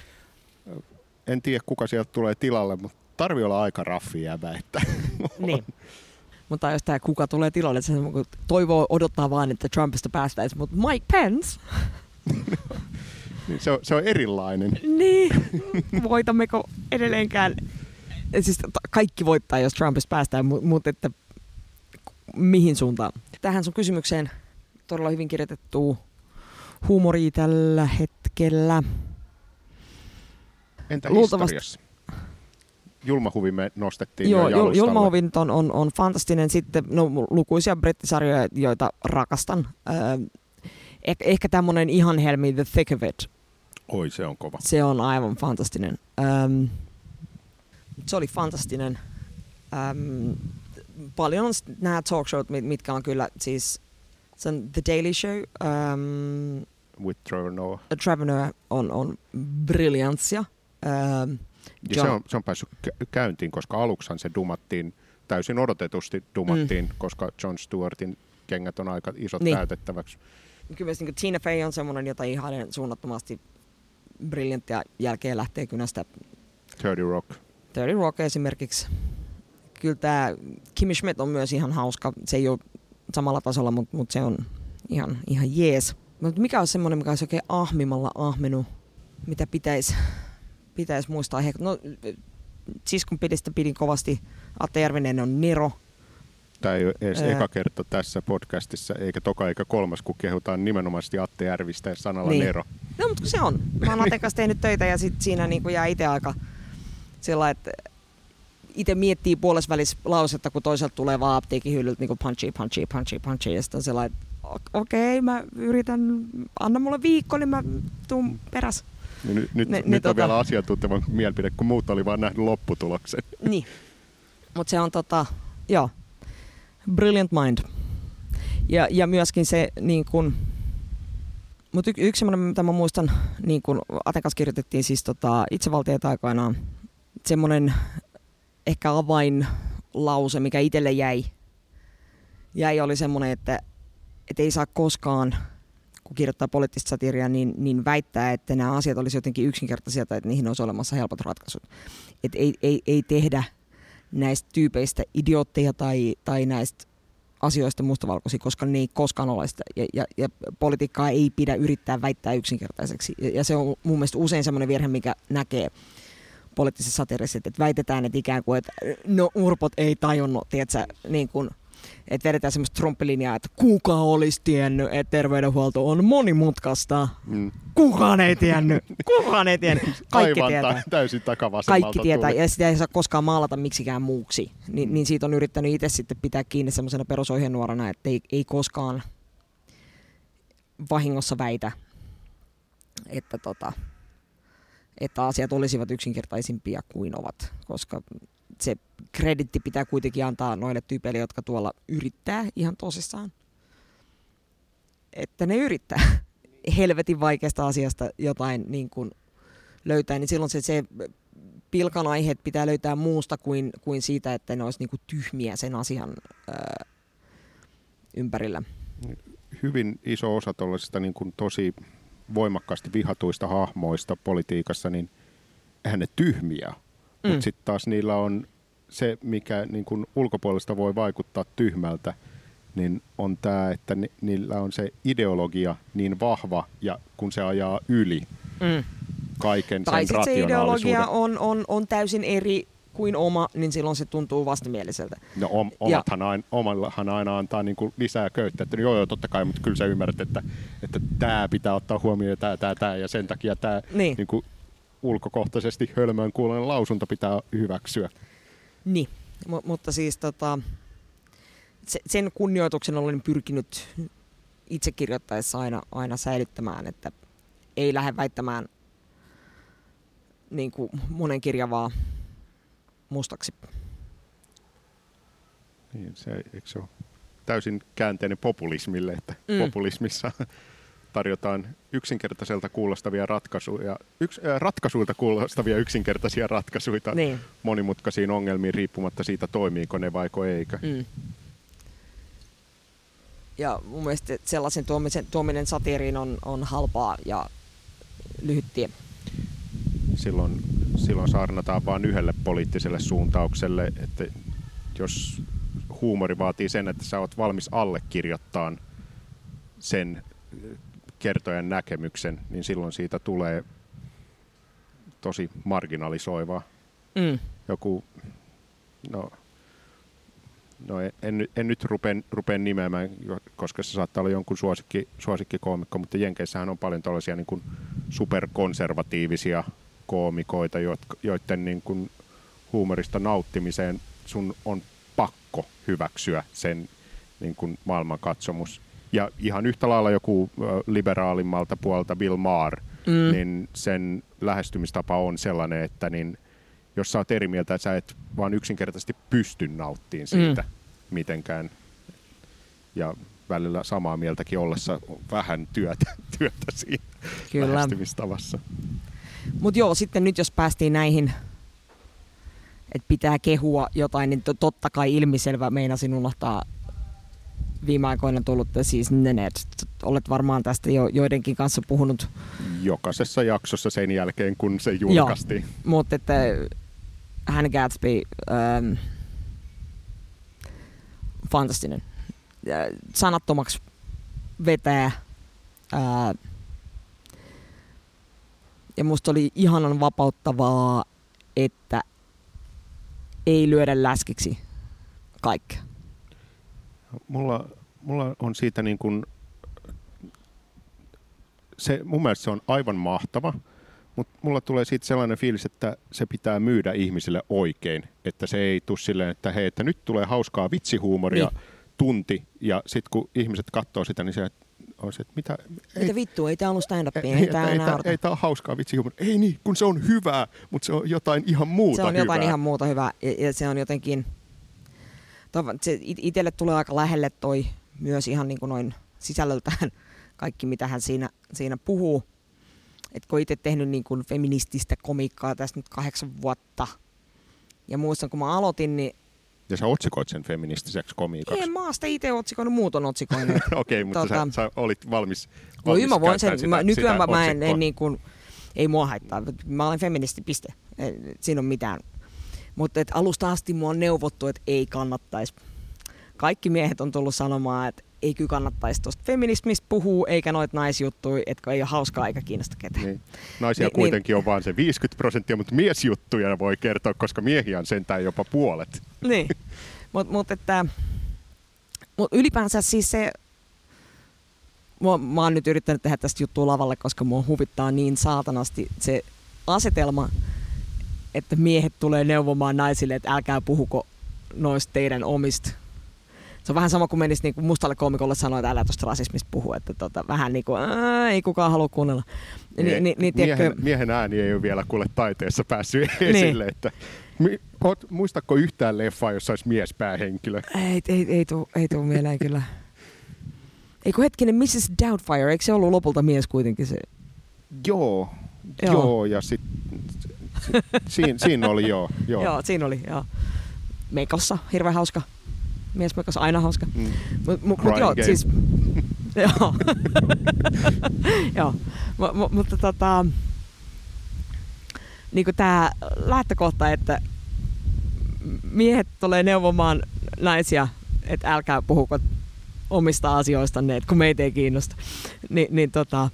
En tiedä, kuka sieltä tulee tilalle, mutta tarvii olla aika raffi jäbä, että niin. Mutta jos tämä kuka tulee tilalle, se toivoo odottaa vaan, että Trumpista päästäisiin, mutta Mike Pence... niin se, on, se on erilainen. niin, voitammeko edelleenkään... Siis kaikki voittaa, jos Trumpista päästään, mutta että mihin suuntaan? Tähän sun kysymykseen todella hyvin kirjoitettu huumori tällä hetkellä. Entä Luultavasti, Julmahuvi me nostettiin Joo, jo. Julmahovin on, on, on fantastinen. Sitten no, lukuisia brittisarjoja, joita rakastan. Öö, ehkä, ehkä tämmöinen ihan helmi The Thick of It. Oi, se on kova. Se on aivan fantastinen. Öm, se oli fantastinen. Öm, paljon on nämä talk showt, mitkä on kyllä siis se on The Daily Show. Um, With Trevor Noah. Trevor Noah on, on briljanssia. Um, ja se, on, se on päässyt käyntiin, koska aluksan se dumattiin, täysin odotetusti dumattiin, mm. koska John Stewartin kengät on aika isot niin. täytettäväksi. Kyllä niin Tina Fey on semmoinen, jota ihailen suunnattomasti briljanttia jälkeen lähtee kynästä. 30 Rock. 30 Rock esimerkiksi. Kyllä tämä Kimi Schmidt on myös ihan hauska. Se ei ole samalla tasolla, mutta mut se on ihan, ihan jees. Mutta mikä on semmoinen, mikä olisi oikein ahmimalla ahmenut, mitä pitäisi pitäis muistaa? No, siskun pidistä pidin kovasti. Atte Järvinen on Nero. Tämä ei ole edes eka kerta tässä podcastissa, eikä toka eikä kolmas, kun kehutaan nimenomaisesti Atte Järvistä ja sanalla niin. Nero. No, mutta se on. Mä oon Atten kanssa tehnyt töitä ja sit siinä niin jää itse aika sillä että itse miettii puolesvälis lausetta, kun toiselta tulee vaan apteekin hyllyltä niin punchy, punchy, punchy, punchy, ja sitten on sellainen, okei, okay, mä yritän, anna mulle viikko, niin mä tuun peräs. Ja nyt, nyt, ne, nyt on tota... vielä asiantuntevan mielipide, kun muut oli vaan nähnyt lopputuloksen. Niin, mutta se on tota, joo, brilliant mind. Ja, ja myöskin se niin kun, mutta y- yksi semmoinen, mitä mä muistan, niin kun Atekas kirjoitettiin siis tota, itsevaltiota aikoinaan, semmoinen ehkä avainlause, mikä itselle jäi, jäi oli semmoinen, että, että ei saa koskaan, kun kirjoittaa poliittista satiria, niin, niin väittää, että nämä asiat olisi jotenkin yksinkertaisia tai että niihin olisi olemassa helpot ratkaisut. Että ei, ei, ei tehdä näistä tyypeistä idiootteja tai, tai näistä asioista mustavalkoisia, koska ne ei koskaan ole sitä. Ja, ja, ja politiikkaa ei pidä yrittää väittää yksinkertaiseksi. Ja, ja se on mun mielestä usein semmoinen virhe, mikä näkee poliittisessa satirissa, että väitetään, että ikään kuin, että no urpot ei tajunnut, tiedätkö, niin kuin, että vedetään semmoista trumppilinjaa, että kuka olisi tiennyt, että terveydenhuolto on monimutkaista. Mm. Kukaan ei tiennyt. Kukaan ei tiennyt. Kaikki Aivan tietää. täysin Kaikki tietää ja sitä ei saa koskaan maalata miksikään muuksi. Ni, niin siitä on yrittänyt itse sitten pitää kiinni semmoisena perusohjenuorana, että ei, ei koskaan vahingossa väitä, että tota, että asiat olisivat yksinkertaisimpia kuin ovat, koska se kreditti pitää kuitenkin antaa noille tyypeille, jotka tuolla yrittää ihan tosissaan. Että ne yrittää helvetin vaikeasta asiasta jotain niin kuin löytää, niin silloin se, se pilkan aiheet pitää löytää muusta kuin, kuin siitä, että ne olisi niin kuin tyhmiä sen asian ää, ympärillä. Hyvin iso osa tuollaisista niin kuin tosi voimakkaasti vihatuista hahmoista politiikassa, niin eihän ne tyhmiä. Mm. Mutta sitten taas niillä on se, mikä niin kun ulkopuolesta voi vaikuttaa tyhmältä, niin on tämä, että ni, niillä on se ideologia niin vahva, ja kun se ajaa yli mm. kaiken tai sen se ideologia on, on, on täysin eri kuin oma, niin silloin se tuntuu vastamieliseltä. No om, omathan, aina, omallahan aina antaa niin kuin lisää köyttä, että no joo, joo totta kai, mutta kyllä sä ymmärrät, että, että tämä pitää ottaa huomioon, tämä, tämä, tämä, ja sen takia tämä niin. Niin kuin ulkokohtaisesti hölmön kuulonen lausunto pitää hyväksyä. Niin, M- mutta siis tota, se, sen kunnioituksen olen pyrkinyt itse kirjoittaessa aina, aina säilyttämään, että ei lähde väittämään niin kuin monen kirjavaa mustaksi. Niin, se, eikö se ole täysin käänteinen populismille, että mm. populismissa tarjotaan yksinkertaiselta kuulostavia ratkaisuja, yks, äh, ratkaisuilta kuulostavia yksinkertaisia ratkaisuja niin. monimutkaisiin ongelmiin riippumatta siitä, toimiiko ne vaiko eikö. Mm. Ja mun mielestä sellaisen tuomisen, tuominen satiiriin on, on halpaa ja lyhyt tie. Silloin, silloin saarnataan vain yhdelle poliittiselle suuntaukselle, että jos huumori vaatii sen, että sä oot valmis allekirjoittamaan sen kertojan näkemyksen, niin silloin siitä tulee tosi marginalisoiva. Mm. Joku, no, no en, en, nyt rupea, rupea nimeämään, koska se saattaa olla jonkun suosikki, suosikkikoomikko, mutta Jenkeissähän on paljon tällaisia niin kuin superkonservatiivisia koomikoita, joiden niin kuin huumorista nauttimiseen sun on pakko hyväksyä sen niin kuin maailmankatsomus. Ja ihan yhtä lailla joku liberaalimmalta puolelta Bill Maher, mm. niin sen lähestymistapa on sellainen, että niin, jos sä oot eri mieltä, että sä et vaan yksinkertaisesti pysty nauttiin siitä mm. mitenkään. Ja välillä samaa mieltäkin ollessa vähän työtä, työtä siinä Kyllä. lähestymistavassa. Mutta joo, sitten nyt jos päästiin näihin, että pitää kehua jotain, niin totta kai ilmiselvä meinasin unohtaa viime aikoina tullut siis Nenet. Olet varmaan tästä jo joidenkin kanssa puhunut. Jokaisessa jaksossa sen jälkeen, kun se julkaistiin. Joo, mutta että hän Gatsby, ähm, fantastinen. Sanattomaksi vetää. Äh, ja musta oli ihanan vapauttavaa, että ei lyödä läskiksi kaikkea. Mulla, mulla on siitä niin kuin, se, mun mielestä se on aivan mahtava, mutta mulla tulee siitä sellainen fiilis, että se pitää myydä ihmisille oikein, että se ei tule silleen, että hei, että nyt tulee hauskaa vitsihuumoria niin. tunti, ja sitten kun ihmiset katsoo sitä, niin se, on se, että mitä... Ei, mitä vittu, ei tämä ollut stand ei, ei, tämä ei, ei, ei tämä ole hauskaa vitsihuumoria. Ei niin, kun se on hyvää, mutta se on jotain ihan muuta Se on hyvää. jotain ihan muuta hyvää, ja, ja se on jotenkin... Se itselle tulee aika lähelle toi myös ihan niin kuin noin sisällöltään kaikki, mitä hän siinä, siinä puhuu. Et kun itse tehnyt niin kuin feminististä komiikkaa tässä nyt kahdeksan vuotta, ja muistan kun mä aloitin, niin ja sä otsikoit sen feministiseksi komiikaksi? En mä oon sitä itse otsikoinut, muut on otsikoinut. Okei, okay, mutta tota, sä, sä, olit valmis, valmis mä voin sen, sitä, mä, nykyään sitä mä, en, en niin kuin, ei mua haittaa. Mä olen feministi, piste. Siinä on mitään. Mutta alusta asti mua on neuvottu, että ei kannattaisi. Kaikki miehet on tullut sanomaan, että ei kyllä kannattaisi tuosta feminismistä puhua, eikä noita naisjuttuja, että ei ole hauskaa eikä kiinnosta ketään. Niin. Naisia Ni, kuitenkin niin, on vain se 50 prosenttia, mutta miesjuttuja voi kertoa, koska miehiä on sentään jopa puolet. Niin, mutta mut, että, mut ylipäänsä siis se, mä, mä oon nyt yrittänyt tehdä tästä juttua lavalle, koska mua huvittaa niin saatanasti se asetelma, että miehet tulee neuvomaan naisille, että älkää puhuko noista teidän omista se on vähän sama kuin menisi niin kuin mustalle komikolle sanoa, että älä tuosta rasismista puhu, että tota, vähän niin kuin, ei kukaan halua kuunnella. Ni, ni, ni, miehen, miehen ääni ei ole vielä kuule taiteessa päässyt niin. esille, että mi, oot, muistatko yhtään leffaa, jossa olisi miespäähenkilö? Ei, ei, ei, tuu, ei tuu mieleen kyllä. Eikö hetkinen, Mrs. Doubtfire, eikö se ollut lopulta mies kuitenkin se? Joo, joo, joo ja sitten siinä, siinä oli joo. Joo, joo siinä oli, joo. Meikossa, hirveän hauska mies myös aina hauska. Mm. Mutta mut, mut joo, siis... joo. joo. M- m- mutta tota... Niinku tää lähtökohta, että miehet tulee neuvomaan naisia, että älkää puhuko omista asioistanne, että kun meitä ei kiinnosta. Ni, niin tota,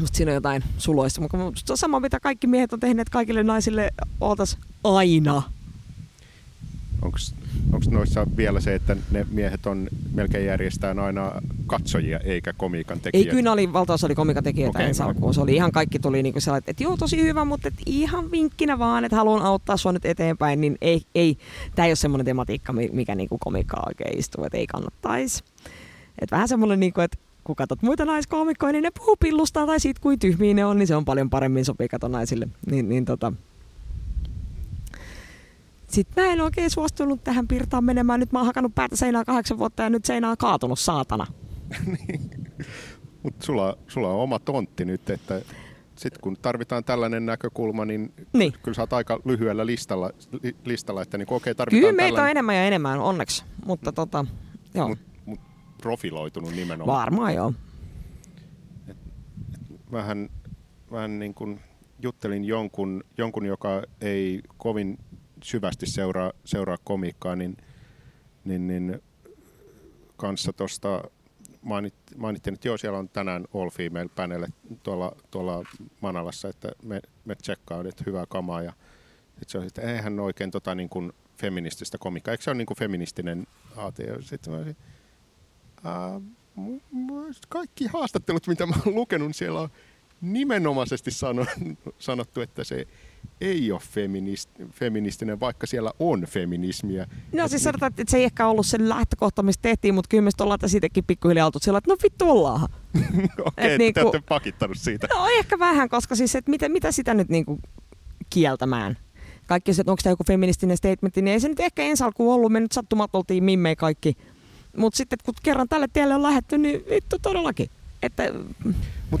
musta siinä on jotain suloista. Mutta se on sama, mitä kaikki miehet on tehneet kaikille naisille oltas aina. Onko noissa vielä se, että ne miehet on melkein järjestään aina katsojia eikä komiikan tekijöitä? Ei, kyllä oli, valtaosa oli komiikan tekijöitä okay, ensi alkuun. Se oli ihan kaikki tuli niinku sellainen, että joo tosi hyvä, mutta et ihan vinkkinä vaan, että haluan auttaa sua nyt eteenpäin, niin ei, ei tämä ei ole semmoinen tematiikka, mikä niinku komiikkaa oikein istuu, että ei kannattaisi. Et vähän semmoinen, niinku, että kun katsot muita naiskoomikkoja, niin ne puhuu pillustaa tai siitä, kuin tyhmiä ne on, niin se on paljon paremmin sopii kato naisille. Niin, niin tota, sitten mä en oikein suostunut tähän pirtaan menemään. Nyt mä oon hakannut päätä seinää kahdeksan vuotta ja nyt seinä on kaatunut, saatana. niin. Mutta sulla, sulla on oma tontti nyt, että sitten kun tarvitaan tällainen näkökulma, niin, niin. kyllä sä oot aika lyhyellä listalla, li, listalla että niin okei, tarvitaan Kyllä meitä tällainen... on enemmän ja enemmän, onneksi. Mutta tota, joo. Mut profiloitunut nimenomaan. Varmaan joo. Et, et vähän, vähän niin kuin juttelin jonkun, jonkun, joka ei kovin syvästi seuraa, seuraa komiikkaa, niin, niin, niin kanssa tuosta mainit, mainittiin, että joo, siellä on tänään all female panel tuolla, tuolla Manalassa, että me, me tsekkaan, että hyvää kamaa. Ja sitten se on, että eihän oikein tota, niin kuin feminististä komiikkaa, eikö se ole niin kuin feministinen aate? Ja sitten mä olisin, kaikki haastattelut, mitä mä oon lukenut, siellä on nimenomaisesti sano, sanottu, että se ei ole feminist, feministinen, vaikka siellä on feminismiä. No siis sanotaan, että se ei ehkä ollut sen lähtökohta, mistä tehtiin, mutta kyllä me ollaan siitäkin pikkuhiljaa oltu sillä, että no vittu ollaan. Okei, okay, niin te olette pakittanut siitä. No ehkä vähän, koska siis, että mitä, mitä sitä nyt niinku kieltämään. Kaikki se, että onko tämä joku feministinen statementti, niin ei se nyt ehkä ensi alkuun ollut. Me nyt sattumat oltiin mimmei kaikki. Mutta sitten kun kerran tälle tielle on lähetty, niin vittu todellakin. Että, Mut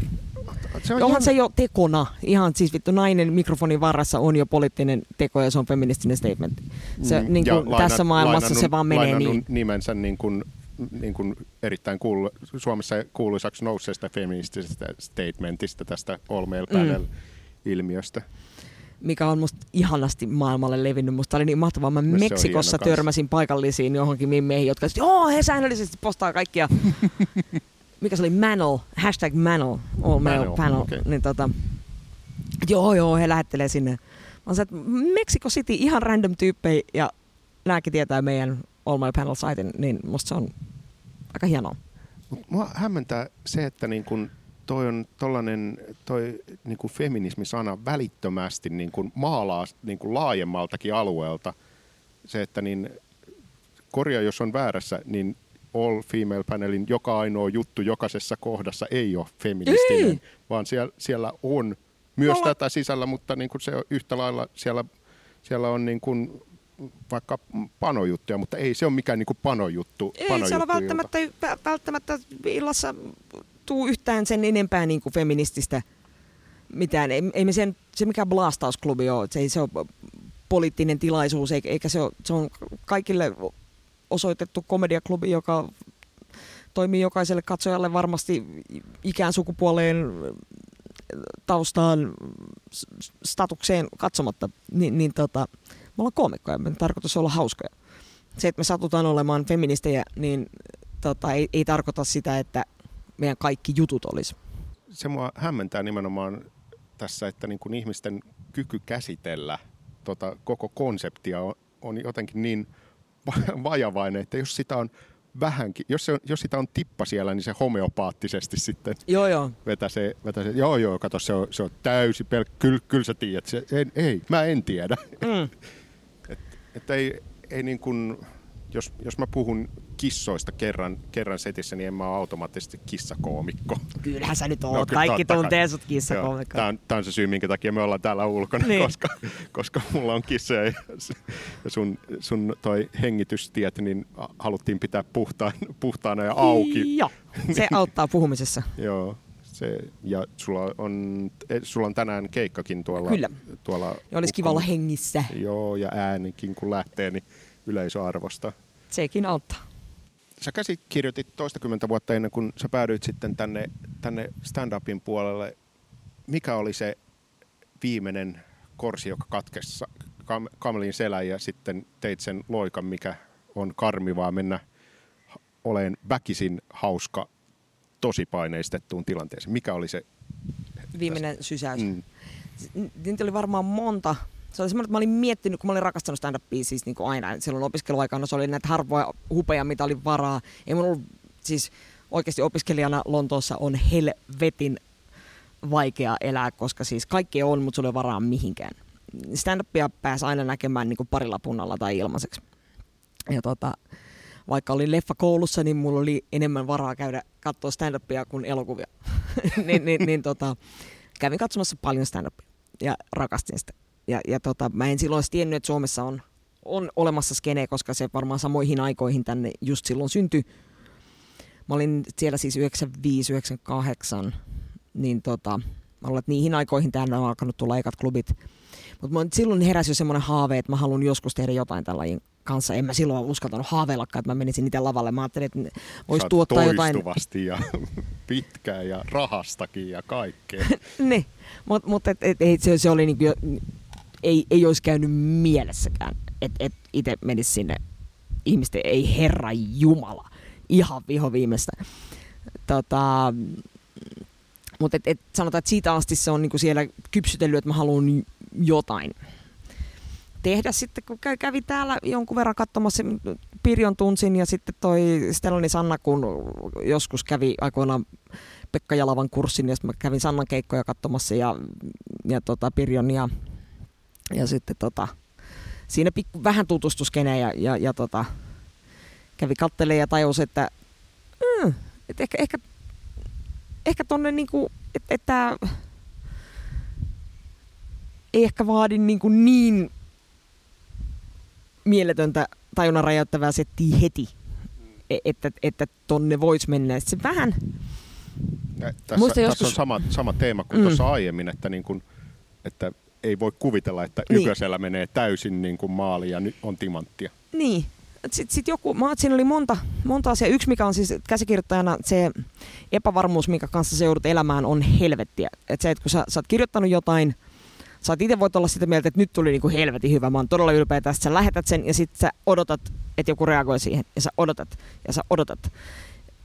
se on Onhan se jo tekona. Ihan siis vittu nainen mikrofonin varressa on jo poliittinen teko ja se on feministinen statement. Se, mm, niin kuin lainat, tässä maailmassa se vaan menee niin. nimensä niin kuin, niin kuin erittäin kuulu, Suomessa kuuluisaksi nousseesta feministisestä statementista tästä All Male mm. Panel-ilmiöstä. Mikä on musta ihanasti maailmalle levinnyt. Musta oli niin mahtavaa. Mä Myös Meksikossa törmäsin paikallisiin johonkin mimmeihin, jotka joo, he säännöllisesti postaa kaikkia mikä se oli, Manel, hashtag Manel, all male panel, okay. niin tota, joo joo, he lähettelee sinne. Mä sanoin, että Mexico City, ihan random tyyppejä, ja nääkin tietää meidän All My Panel saitin, niin musta se on aika hienoa. Mut mua hämmentää se, että niin kun toi on tollanen, toi niin kuin feminismi-sana välittömästi niin kuin maalaa niin kuin laajemmaltakin alueelta. Se, että niin, korjaa jos on väärässä, niin all female panelin joka ainoa juttu jokaisessa kohdassa ei ole feministinen, ei. vaan siellä, siellä on myös Mulla... tätä sisällä, mutta niin kuin se on yhtä lailla siellä, siellä on niin kuin vaikka panojuttuja, mutta ei se ole mikään niin kuin panojuttu. Ei panojuttu, siellä välttämättä, välttämättä illassa tuu yhtään sen enempää niin kuin feminististä mitään. Ei, ei me sen, se mikään blastausklubi ole, se ei se ole poliittinen tilaisuus, eikä se ole, se on kaikille osoitettu komediaklubi, joka toimii jokaiselle katsojalle varmasti ikään sukupuoleen, taustaan, statukseen katsomatta, niin, niin tota, me ollaan koomikkoja, me tarkoitus olla hauskoja. Se, että me satutaan olemaan feministejä, niin tota, ei, ei tarkoita sitä, että meidän kaikki jutut olisi. Se mua hämmentää nimenomaan tässä, että niin kuin ihmisten kyky käsitellä tota koko konseptia on, on jotenkin niin – vajavainen, että jos sitä on vähänkin, jos, se on, jos sitä on tippa siellä, niin se homeopaattisesti sitten joo, joo. vetäsee, vetäsee. Joo, joo, kato, se on, se on täysi pelkkä, kyllä, kyllä sä tiedät, se, en, ei, mä en tiedä. Mm. et, et ei, ei niin kuin, jos, jos mä puhun kissoista kerran, kerran setissä, niin en mä ole automaattisesti kissakoomikko. Kyllähän sä nyt oot. No, Kaikki tuntee sut kissakoomikko. Tämä on, on se syy, minkä takia me ollaan täällä ulkona, niin. koska, koska mulla on kissa ja sun, sun toi hengitystiet niin haluttiin pitää puhtaan, puhtaana ja auki. Joo, se auttaa puhumisessa. Joo. Se, ja sulla on, e, sulla on tänään keikkakin tuolla. Kyllä. Tuolla, ja olisi kiva olla hengissä. Joo, ja äänikin kun lähtee, niin yleisöarvosta. Sekin auttaa. Sä käsikirjoitit toistakymmentä vuotta ennen kuin sä päädyit sitten tänne, tänne stand-upin puolelle. Mikä oli se viimeinen korsi, joka katkesi kam, kamelin selän ja sitten teit sen loikan, mikä on karmivaa mennä olen väkisin hauska tosi paineistettuun tilanteeseen. Mikä oli se? Viimeinen tästä? sysäys. Mm. Niitä oli varmaan monta, se oli semmoinen, että mä olin miettinyt, kun mä olin rakastanut stand-upia siis niin kuin aina. Silloin opiskeluaikana se oli näitä harvoja hupeja, mitä oli varaa. Ei mun ollut, siis oikeasti opiskelijana Lontoossa on helvetin vaikea elää, koska siis kaikki on, mutta sulla ei varaa mihinkään. Stand-upia pääsi aina näkemään niin kuin parilla punnalla tai ilmaiseksi. Ja tota, vaikka olin leffa koulussa, niin mulla oli enemmän varaa käydä katsoa stand-upia kuin elokuvia. niin, niin, niin tota, kävin katsomassa paljon stand-upia ja rakastin sitä. Ja, ja tota, mä en silloin tiennyt, että Suomessa on, on olemassa skene, koska se varmaan samoihin aikoihin tänne just silloin syntyi. Mä olin siellä siis 95-98, niin tota, mä olen, että niihin aikoihin tänne on alkanut tulla ekat klubit. Mutta silloin heräsi jo semmoinen haave, että mä haluan joskus tehdä jotain tällainen kanssa. En mä silloin uskaltanut haaveillakaan, että mä menisin itse lavalle. Mä ajattelin, että voisi tuottaa jotain... ja pitkään ja rahastakin ja kaikkea. niin, mutta mut, et, et, et, se, se oli niinku jo, ei, ei olisi käynyt mielessäkään, että et itse menisi sinne ihmisten, ei herra jumala, ihan viho viimeistä. Tota, mutta et, et sanotaan, että siitä asti se on niinku siellä kypsytellyt, että mä haluan jotain tehdä sitten, kun kävi täällä jonkun verran katsomassa Pirjon tunsin ja sitten toi Stellani Sanna, kun joskus kävi aikoinaan Pekka Jalavan kurssin, ja mä kävin Sannan keikkoja katsomassa ja, ja tota, Pirjon ja, ja sitten tota, siinä pikku, vähän tutustuskeneen ja, ja, ja tota, kävi kattelemaan ja tajus, että, mm, että ehkä, ehkä, ehkä tonne niinku, että, että ei ehkä vaadi niin, kuin niin mieletöntä tajunnan rajoittavaa settiä heti, e- että, että tonne voisi mennä. Se vähän... Tässä, tässä joskus... on sama, sama teema kuin mm. tuossa aiemmin, että, niin kuin, että ei voi kuvitella, että niin. ykösellä menee täysin niin kuin maali ja nyt on timanttia. Niin. Sitten sit joku, mä siinä oli monta, monta asiaa. Yksi, mikä on siis käsikirjoittajana se epävarmuus, minkä kanssa se joudut elämään, on helvettiä. Et se, että kun sä, sä oot kirjoittanut jotain, sä itse voit olla sitä mieltä, että nyt tuli niinku helvetin hyvä, mä oon todella ylpeä tästä, sä lähetät sen ja sitten sä odotat, että joku reagoi siihen ja sä odotat ja sä odotat.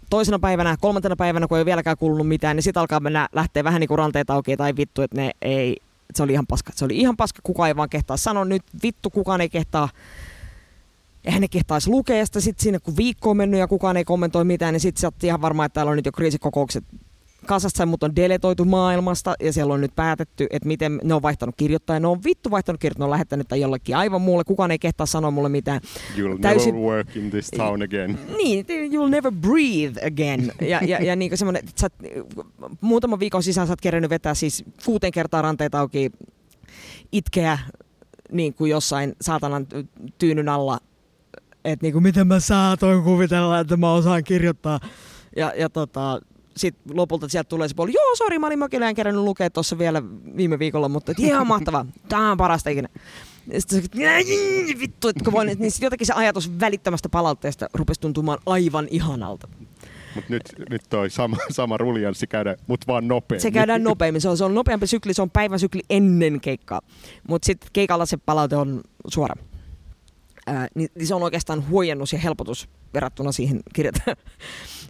Toisena päivänä, kolmantena päivänä, kun ei vieläkään kuulunut mitään, niin sitten alkaa mennä, lähteä vähän niin kuin ranteet auki tai vittu, että ne ei, se oli ihan paska. Se oli ihan paska, kukaan ei vaan kehtaa sanoa. Nyt, vittu, kukaan ei kehtaa. Eihän ne kehtaisi lukea, ja sitten siinä kun viikko on mennyt ja kukaan ei kommentoi mitään, niin sitten oot ihan varma, että täällä on nyt jo kriisikokoukset kasassa, mutta on deletoitu maailmasta ja siellä on nyt päätetty, että miten ne on vaihtanut kirjoittaja. Ne on vittu vaihtanut kirjoittaja, ne on lähettänyt tai jollekin aivan muulle. Kukaan ei kehtaa sanoa mulle mitään. You'll Täysin... never work in this town again. Niin, you'll never breathe again. Ja, ja, ja niin semmoinen, että sä, muutaman viikon sisään sä oot kerännyt vetää siis kuuteen kertaa ranteita auki itkeä niin kuin jossain saatanan tyynyn alla. Että niin kuin, miten mä saatoin kuvitella, että mä osaan kirjoittaa. Ja, ja tota, sitten lopulta sieltä tulee se puoli, joo, sori, mä olin mökillä kerännyt lukea tuossa vielä viime viikolla, mutta ihan mahtavaa, tämä on parasta ikinä. Sitten se, vittu, että voin, niin sitten jotenkin se ajatus välittömästä palautteesta rupesi tuntumaan aivan ihanalta. Mutta nyt, nyt toi sama, sama ruljanssi käydään, mutta vaan nopeammin. Se käydään nopeammin. Se on, se on nopeampi sykli, se on päivän sykli ennen keikkaa. Mutta sitten keikalla se palaute on suora. Ää, niin, niin se on oikeastaan huojennus ja helpotus verrattuna siihen kirjoittajan,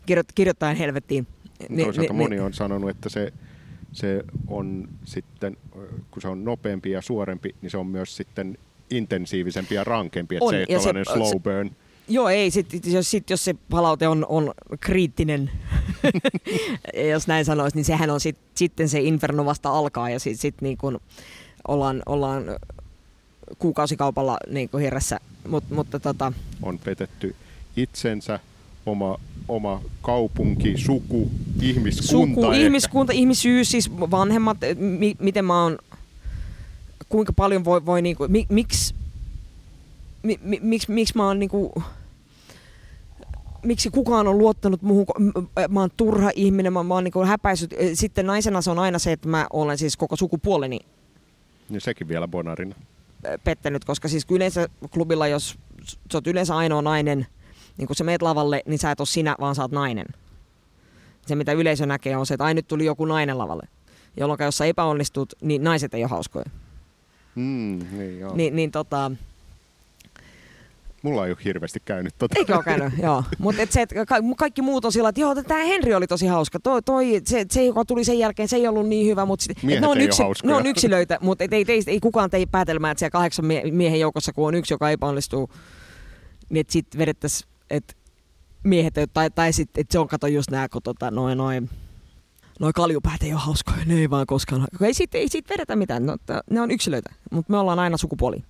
kirjoittajan helvettiin. Niin, Toisaalta niin, moni niin. on sanonut, että se, se on sitten, kun se on nopeampi ja suorempi, niin se on myös sitten intensiivisempi ja rankempi, että on, se ei ole se, slow burn. Joo, ei, sit, jos, sit, jos se palaute on, on kriittinen, jos näin sanoisi, niin sehän on sit, sitten se inferno vasta alkaa ja sitten sit niin kun ollaan, ollaan kuukausikaupalla niin hirressä. Mut, mutta tota... On petetty itsensä, oma oma kaupunki, suku, ihmiskunta. Suku, ehkä. ihmiskunta, ihmisyys, siis vanhemmat, mi, miten mä oon, kuinka paljon voi, voi niinku, mi, miksi, mi, mi, miksi, miksi mä oon niinku, miksi kukaan on luottanut muuhun, mä oon turha ihminen, mä, mä oon niinku häpäisyt. Sitten naisena se on aina se, että mä olen siis koko sukupuoleni. Ja sekin vielä bonarina. Pettänyt, koska siis yleensä klubilla, jos sä oot yleensä ainoa nainen, niin kun sä meet lavalle, niin sä et ole sinä, vaan sä oot nainen. Se, mitä yleisö näkee, on se, että ai nyt tuli joku nainen lavalle. Jolloin jos sä epäonnistut, niin naiset ei ole hauskoja. Mm, niin, joo. Ni, niin tota, Mulla ei ole hirveästi käynyt tota. Eikö ole käynyt, joo. Mutta et et ka- kaikki muut on sillä, että joo, tämä Henri oli tosi hauska. Toi, toi, se, se, joka tuli sen jälkeen, se ei ollut niin hyvä. Mutta sit, ne, on yksi, ne on yksilöitä, mutta ei, ei, ei, kukaan tei päätelmää, että siellä kahdeksan miehen joukossa, kun on yksi, joka epäonnistuu, niin että sitten vedettäisiin että miehet, tai, tai sitten, että se on kato just nää, kun tota, noin, noin, noin kaljupäät ei ole hauskoja, ne ei vaan koskaan. Ei siitä, ei siitä vedetä mitään, no, ne on yksilöitä, mutta me ollaan aina sukupuoli.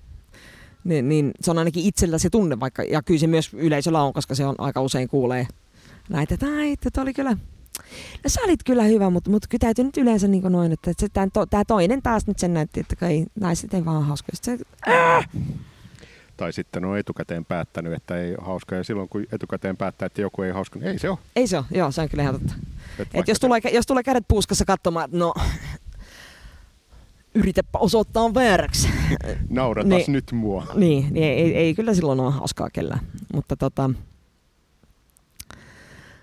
Niin, niin se on ainakin itsellä se tunne, vaikka, ja kyllä se myös yleisöllä on, koska se on aika usein kuulee näitä, että ai, että oli kyllä, no sä olit kyllä hyvä, mutta, mutta kyllä täytyy nyt yleensä niin noin, että tämä to, toinen taas nyt sen näytti, että kai naiset ei vaan hauskoja. Se, äh! Tai sitten on etukäteen päättänyt, että ei ole hauska. Ja silloin kun etukäteen päättää, että joku ei hauska, niin ei se ole. Ei se ole, joo, se on kyllä ihan totta. Et Et jos, tulee, jos tulee kädet puuskassa katsomaan, että no, yritäpä osoittaa vääräksi. Nauratas niin, nyt mua. Niin, niin ei, ei, ei kyllä silloin ole hauskaa kellään. Mutta tota,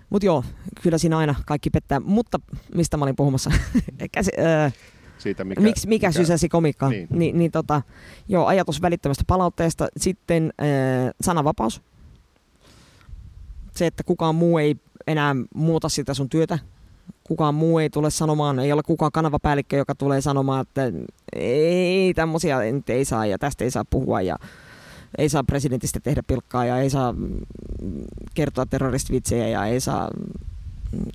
mut joo, kyllä siinä aina kaikki pettää. Mutta mistä mä olin puhumassa? Käsi, äh, siitä, mikä, Miks, mikä, mikä sysäsi komikkaan. Niin. Ni, niin tota, joo, ajatus välittömästä palautteesta. Sitten äh, sananvapaus. Se, että kukaan muu ei enää muuta sitä sun työtä. Kukaan muu ei tule sanomaan, ei ole kukaan kanavapäällikkö, joka tulee sanomaan, että ei tämmöisiä ei saa ja tästä ei saa puhua ja ei saa presidentistä tehdä pilkkaa ja ei saa kertoa terroristvitsejä ja ei saa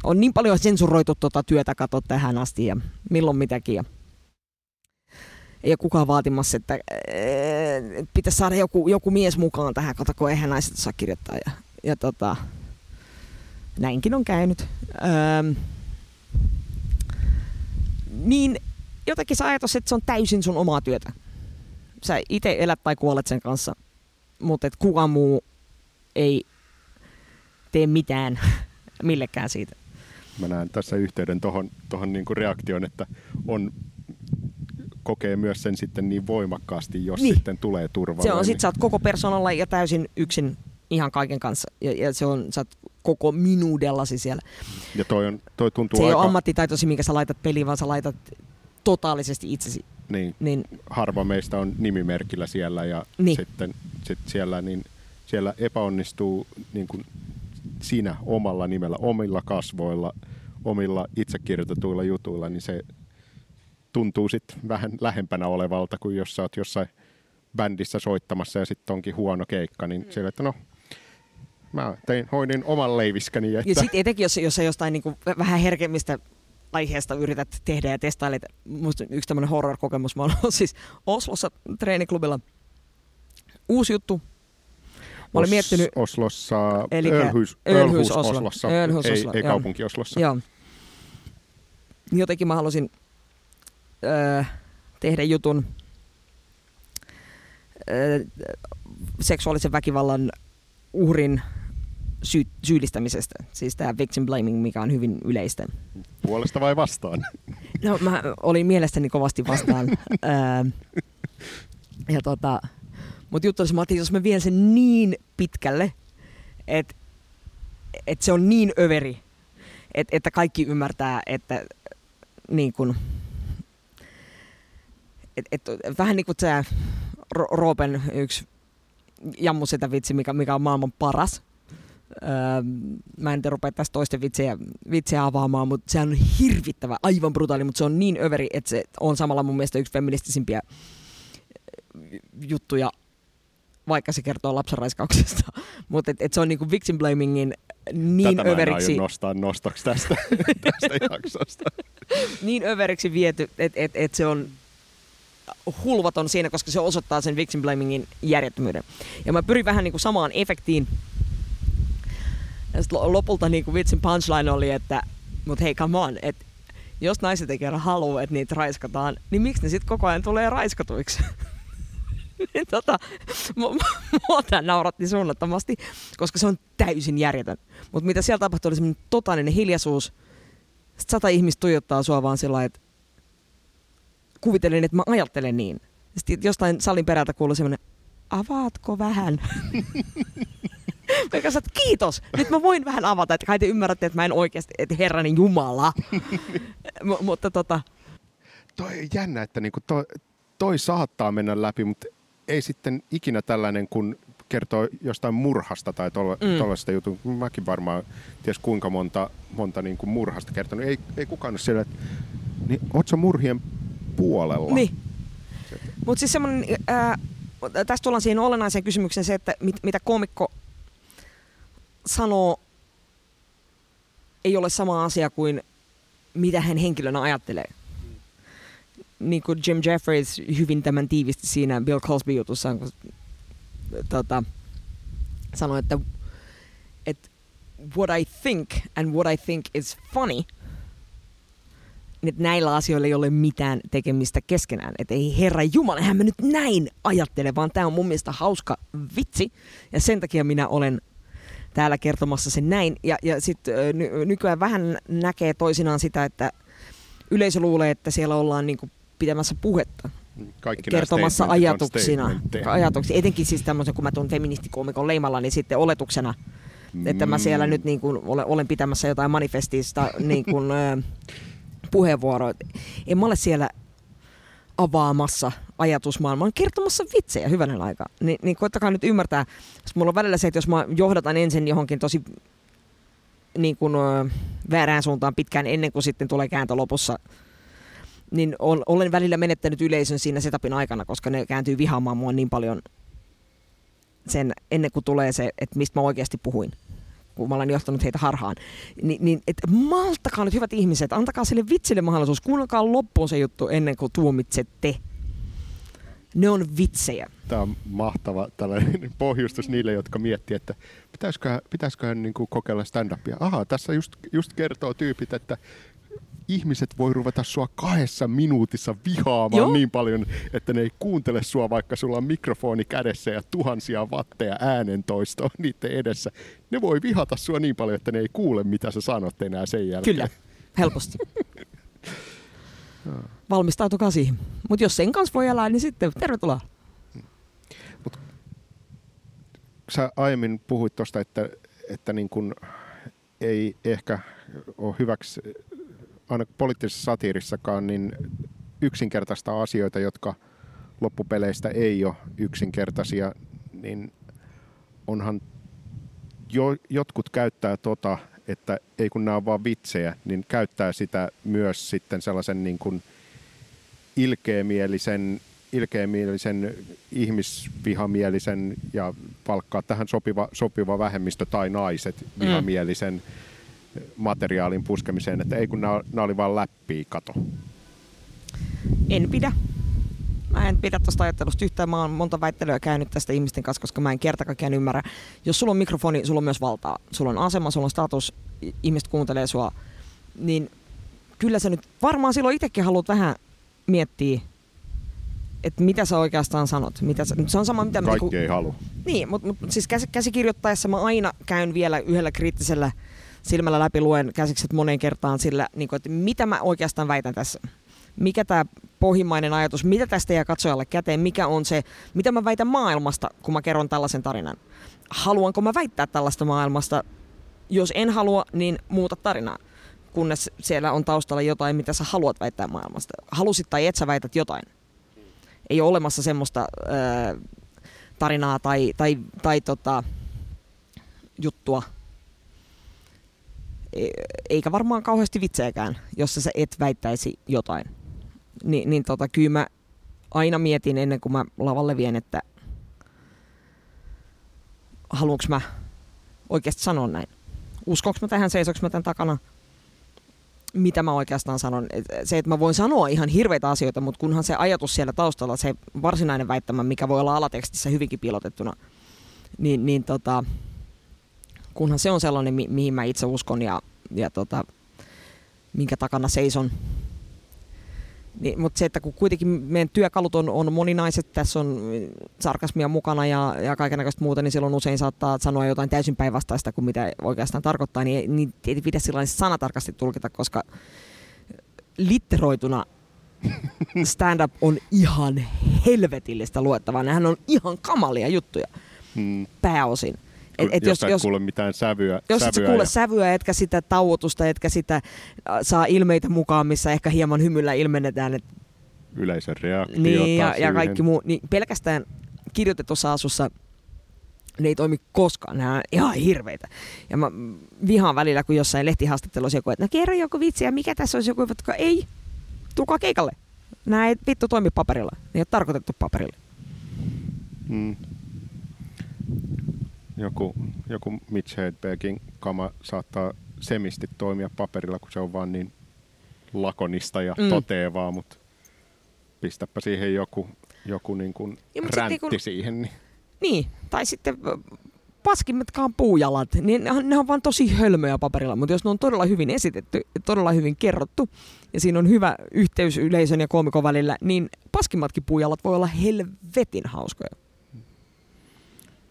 on niin paljon sensuroitu tuota työtä kato tähän asti ja milloin mitäkin. Ja ei ole kukaan vaatimassa, että äh, pitäisi saada joku, joku mies mukaan tähän, kato kun eihän naiset saa kirjoittaa. Ja, ja tota, näinkin on käynyt. Öö, niin jotenkin se ajatus, että se on täysin sun omaa työtä. Sä itse elät tai kuolet sen kanssa, mutta kukaan muu ei tee mitään millekään siitä. Mä näen tässä yhteyden tuohon tohon niinku reaktioon, että on kokee myös sen sitten niin voimakkaasti, jos niin. sitten tulee turvaa. Se on, niin. sit sä oot koko persoonalla ja täysin yksin ihan kaiken kanssa. Ja, ja se on, sä oot koko minuudellasi siellä. Ja toi, on, toi tuntuu Se aika... ei ole ammattitaitosi, minkä sä laitat peliin, vaan sä laitat totaalisesti itsesi. Niin. niin. Harva meistä on nimimerkillä siellä ja niin. sitten sit siellä, niin siellä epäonnistuu niin kuin sinä omalla nimellä, omilla kasvoilla, omilla itsekirjoitetuilla jutuilla, niin se tuntuu sitten vähän lähempänä olevalta kuin jos sä oot jossain bändissä soittamassa ja sitten onkin huono keikka, niin mm. siellä, että no, mä tein, hoidin oman leiviskäni. Että... Ja sitten etenkin, jos, jos sä jostain niin vähän herkemmistä aiheesta yrität tehdä ja testailet. Musta yksi tämmöinen horror-kokemus. Mä olen siis Oslossa treeniklubilla. Uusi juttu. Mä olin miettinyt... Oslossa, Eli Ölhys, Ölhys, Oslo. Oslossa, Ölhys, Oslo, ei, ei kaupunki Oslossa. Joo. Jotenkin mä halusin öö, tehdä jutun öö, seksuaalisen väkivallan uhrin sy- syyllistämisestä. Siis tämä victim blaming, mikä on hyvin yleistä. Puolesta vai vastaan? No mä olin mielestäni kovasti vastaan. öö, ja tota, mutta juttu olisi, että jos mä vien sen niin pitkälle, että et se on niin överi, että, että kaikki ymmärtää, että niin kun, et, et, vähän niin kuin se Roopen yksi jammu sitä vitsi, mikä, mikä on maailman paras. Öö, mä en rupea tästä toisten vitsejä, vitsejä avaamaan, mutta se on hirvittävä, aivan brutaali, mutta se on niin överi, että se on samalla mun mielestä yksi feministisimpiä juttuja vaikka se kertoo lapsenraiskauksesta. Mutta et, et se on niinku victim blamingin niin Tätä överiksi... Tätä nostaa nostoksi tästä, tästä jaksosta. niin överiksi viety, että et, et se on hulvaton siinä, koska se osoittaa sen victim blamingin järjettömyyden. Ja mä pyrin vähän niinku samaan efektiin. Ja lopulta niinku vitsin punchline oli, että mut hei come on, että jos naiset ei kerran halua, että niitä raiskataan, niin miksi ne sitten koko ajan tulee raiskatuiksi? niin tota, mua tämä nauratti suunnattomasti, koska se on täysin järjetön. Mutta mitä siellä tapahtui, oli semmoinen totaalinen hiljaisuus. Sitten sata ihmistä tuijottaa sua vaan sillä että kuvittelin, että mä ajattelen niin. Sitten jostain salin perältä kuului semmoinen, avaatko vähän? Mä sanoin, että kiitos, nyt mä voin vähän avata, että kai te ymmärrätte, että mä en oikeasti, että herrani Jumala. M- mutta tota... Toi on jännä, että niinku toi, toi saattaa mennä läpi, mutta ei sitten ikinä tällainen, kun kertoo jostain murhasta tai tuollaista mm. jutun. Mäkin varmaan ties kuinka monta, monta niin kuin murhasta kertonut. Ei, ei kukaan ole siellä, että niin, ootko murhien puolella? Niin. Mutta siis semmoinen, tästä tullaan siihen olennaiseen kysymykseen se, että mit, mitä komikko sanoo, ei ole sama asia kuin mitä hän henkilönä ajattelee niin kuin Jim Jeffries hyvin tämän tiivisti siinä Bill Cosby-jutussaan, kun tota, sanoi, että, että what I think and what I think is funny, että näillä asioilla ei ole mitään tekemistä keskenään. Että ei herra Jumala, hän mä nyt näin ajattele, vaan tämä on mun mielestä hauska vitsi. Ja sen takia minä olen täällä kertomassa sen näin. Ja, ja sitten ny- nykyään vähän näkee toisinaan sitä, että yleisö luulee, että siellä ollaan niinku pitämässä puhetta. Kaikki kertomassa ajatuksina. Ajatuksia. Etenkin siis tämmöisen, kun mä tuon feministikoomikon leimalla, niin sitten oletuksena, mm. että mä siellä nyt niin kuin olen, olen pitämässä jotain manifestista niin kuin, puheenvuoroa. En mä ole siellä avaamassa ajatusmaailmaa, kertomassa vitsejä hyvänen aika. Ni, niin koittakaa nyt ymmärtää. Mulla on välillä se, että jos mä johdatan ensin johonkin tosi niin kuin, väärään suuntaan pitkään ennen kuin sitten tulee kääntö lopussa – niin olen välillä menettänyt yleisön siinä setupin aikana, koska ne kääntyy vihaamaan mua niin paljon sen ennen kuin tulee se, että mistä mä oikeasti puhuin. kun mä olen johtanut heitä harhaan. Ni, niin et malttakaa nyt hyvät ihmiset, antakaa sille vitsille mahdollisuus, kuunnelkaa loppuun se juttu ennen kuin tuomitsette. Ne on vitsejä. Tämä on mahtava tällainen pohjustus niille, jotka miettii, että pitäisiköhän, pitäisiköhän niin kuin kokeilla stand-upia. Aha, tässä just, just kertoo tyypit, että ihmiset voi ruveta sua kahdessa minuutissa vihaamaan Joo. niin paljon, että ne ei kuuntele sua, vaikka sulla on mikrofoni kädessä ja tuhansia watteja äänentoistoa niiden edessä. Ne voi vihata sua niin paljon, että ne ei kuule, mitä sä sanot enää sen jälkeen. Kyllä, helposti. Valmistautukaa siihen. Mutta jos sen kanssa voi elää, niin sitten tervetuloa. Mut, sä aiemmin puhuit tuosta, että, että niin kun ei ehkä ole hyväksi aina poliittisessa satiirissakaan niin yksinkertaista asioita, jotka loppupeleistä ei ole yksinkertaisia, niin onhan jo, jotkut käyttää tota, että ei kun nämä on vaan vitsejä, niin käyttää sitä myös sitten sellaisen niin kuin ilkeämielisen, ilkeämielisen, ihmisvihamielisen ja palkkaa tähän sopiva, sopiva vähemmistö tai naiset mm. vihamielisen mm materiaalin puskemiseen, että ei kun nämä, oli vain läppiä, kato. En pidä. Mä en pidä tuosta ajattelusta yhtään. Mä oon monta väittelyä käynyt tästä ihmisten kanssa, koska mä en kerta kaikkiaan ymmärrä. Jos sulla on mikrofoni, sulla on myös valtaa. Sulla on asema, sulla on status, ihmiset kuuntelee sua. Niin kyllä sä nyt varmaan silloin itsekin haluat vähän miettiä, että mitä sä oikeastaan sanot. Mitä sä, se on sama, mitä... Kaikki niinku, ei halua. Niin, mutta mut, siis käsikirjoittaessa mä aina käyn vielä yhdellä kriittisellä silmällä läpi luen käsikset moneen kertaan sillä, niin kuin, että mitä mä oikeastaan väitän tässä. Mikä tämä pohjimmainen ajatus, mitä tästä jää katsojalle käteen, mikä on se, mitä mä väitän maailmasta, kun mä kerron tällaisen tarinan. Haluanko mä väittää tällaista maailmasta? Jos en halua, niin muuta tarinaa kunnes siellä on taustalla jotain, mitä sä haluat väittää maailmasta. Halusit tai et sä väität jotain. Ei ole olemassa semmoista ää, tarinaa tai, tai, tai tota, juttua, eikä varmaan kauheasti vitseäkään, jos sä et väittäisi jotain. Ni, niin tota, kyllä mä aina mietin ennen kuin mä lavalle vien, että haluanko mä oikeasti sanoa näin. Uskoinko mä tähän, seisoinko mä tämän takana, mitä mä oikeastaan sanon. Se, että mä voin sanoa ihan hirveitä asioita, mutta kunhan se ajatus siellä taustalla, se varsinainen väittämä, mikä voi olla alatekstissä hyvinkin piilotettuna, niin, niin tota, kunhan se on sellainen, mi- mihin mä itse uskon ja, ja tota, minkä takana seison. Niin, mutta se, että kun kuitenkin meidän työkalut on, on moninaiset, tässä on sarkasmia mukana ja, ja kaikenlaista muuta, niin silloin usein saattaa sanoa jotain täysin päinvastaista kuin mitä oikeastaan tarkoittaa, niin, niin ei pidä sillä sanatarkasti tulkita, koska litteroituna stand-up on ihan helvetillistä luettavaa. Nehän on ihan kamalia juttuja hmm. pääosin. Et, et jos, jos, jos kuule mitään sävyä. Jos sävyä et kuule ja... sävyä, etkä sitä tauotusta, etkä sitä äh, saa ilmeitä mukaan, missä ehkä hieman hymyllä ilmennetään. Et... Yleisön reaktio. Niin, ja, ja kaikki muu. Niin pelkästään kirjoitetussa asussa ne ei toimi koskaan. Nämä on ihan hirveitä. Ja mä vihaan välillä, kun jossain lehtihaastattelussa joku, että no kerro joku vitsi ja mikä tässä olisi joku, että ei, tulkaa keikalle. Nämä ei vittu toimi paperilla. Ne ei ole tarkoitettu paperille. Mm joku, joku Mitch Hedbergin kama saattaa semisti toimia paperilla, kun se on vaan niin lakonista ja mm. toteavaa, mutta pistäpä siihen joku, joku niin kuin ja, räntti kun... siihen. Niin. niin, tai sitten paskimmatkaan puujalat, niin ne on vaan tosi hölmöjä paperilla, mutta jos ne on todella hyvin esitetty, todella hyvin kerrottu, ja siinä on hyvä yhteys yleisön ja koomikon välillä, niin paskimmatkin puujalat voi olla helvetin hauskoja.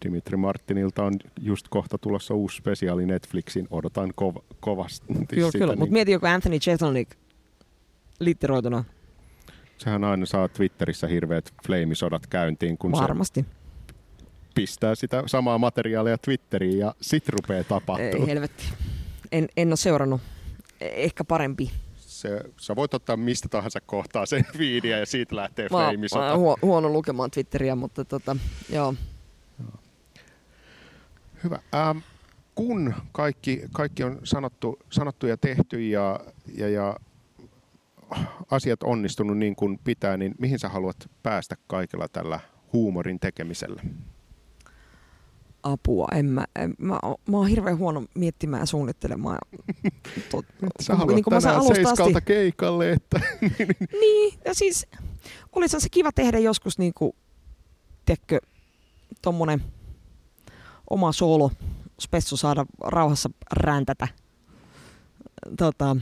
Dimitri Martinilta on just kohta tulossa uusi spesiaali Netflixin. Odotan kov- kovasti Kyllä, sitä, kyllä. Niin... mutta mieti joku Anthony Jeselnik litteroituna. Sehän aina saa Twitterissä hirveät flamesodat käyntiin, kun Varmasti. se pistää sitä samaa materiaalia Twitteriin ja sit rupeaa tapahtumaan. Ei helvetti. En, en ole seurannut. Ehkä parempi. Se, sä voit ottaa mistä tahansa kohtaa sen viidiä ja siitä lähtee flameisota. Huo, huono lukemaan Twitteriä, mutta tota, joo. Hyvä. Ähm, kun kaikki, kaikki on sanottu, sanottu ja tehty ja, ja, ja asiat onnistunut niin kuin pitää, niin mihin sä haluat päästä kaikella tällä huumorin tekemisellä? Apua, en mä, en, mä, mä oon hirveän huono miettimään ja suunnittelemaan. Tot, Sä haluat niin kuin mä tänään alusta seiskalta asti. keikalle, että Niin, ja siis olisi se kiva tehdä joskus niinku, tiedätkö, tommonen oma soolo spessu saada rauhassa räntätä. Tota,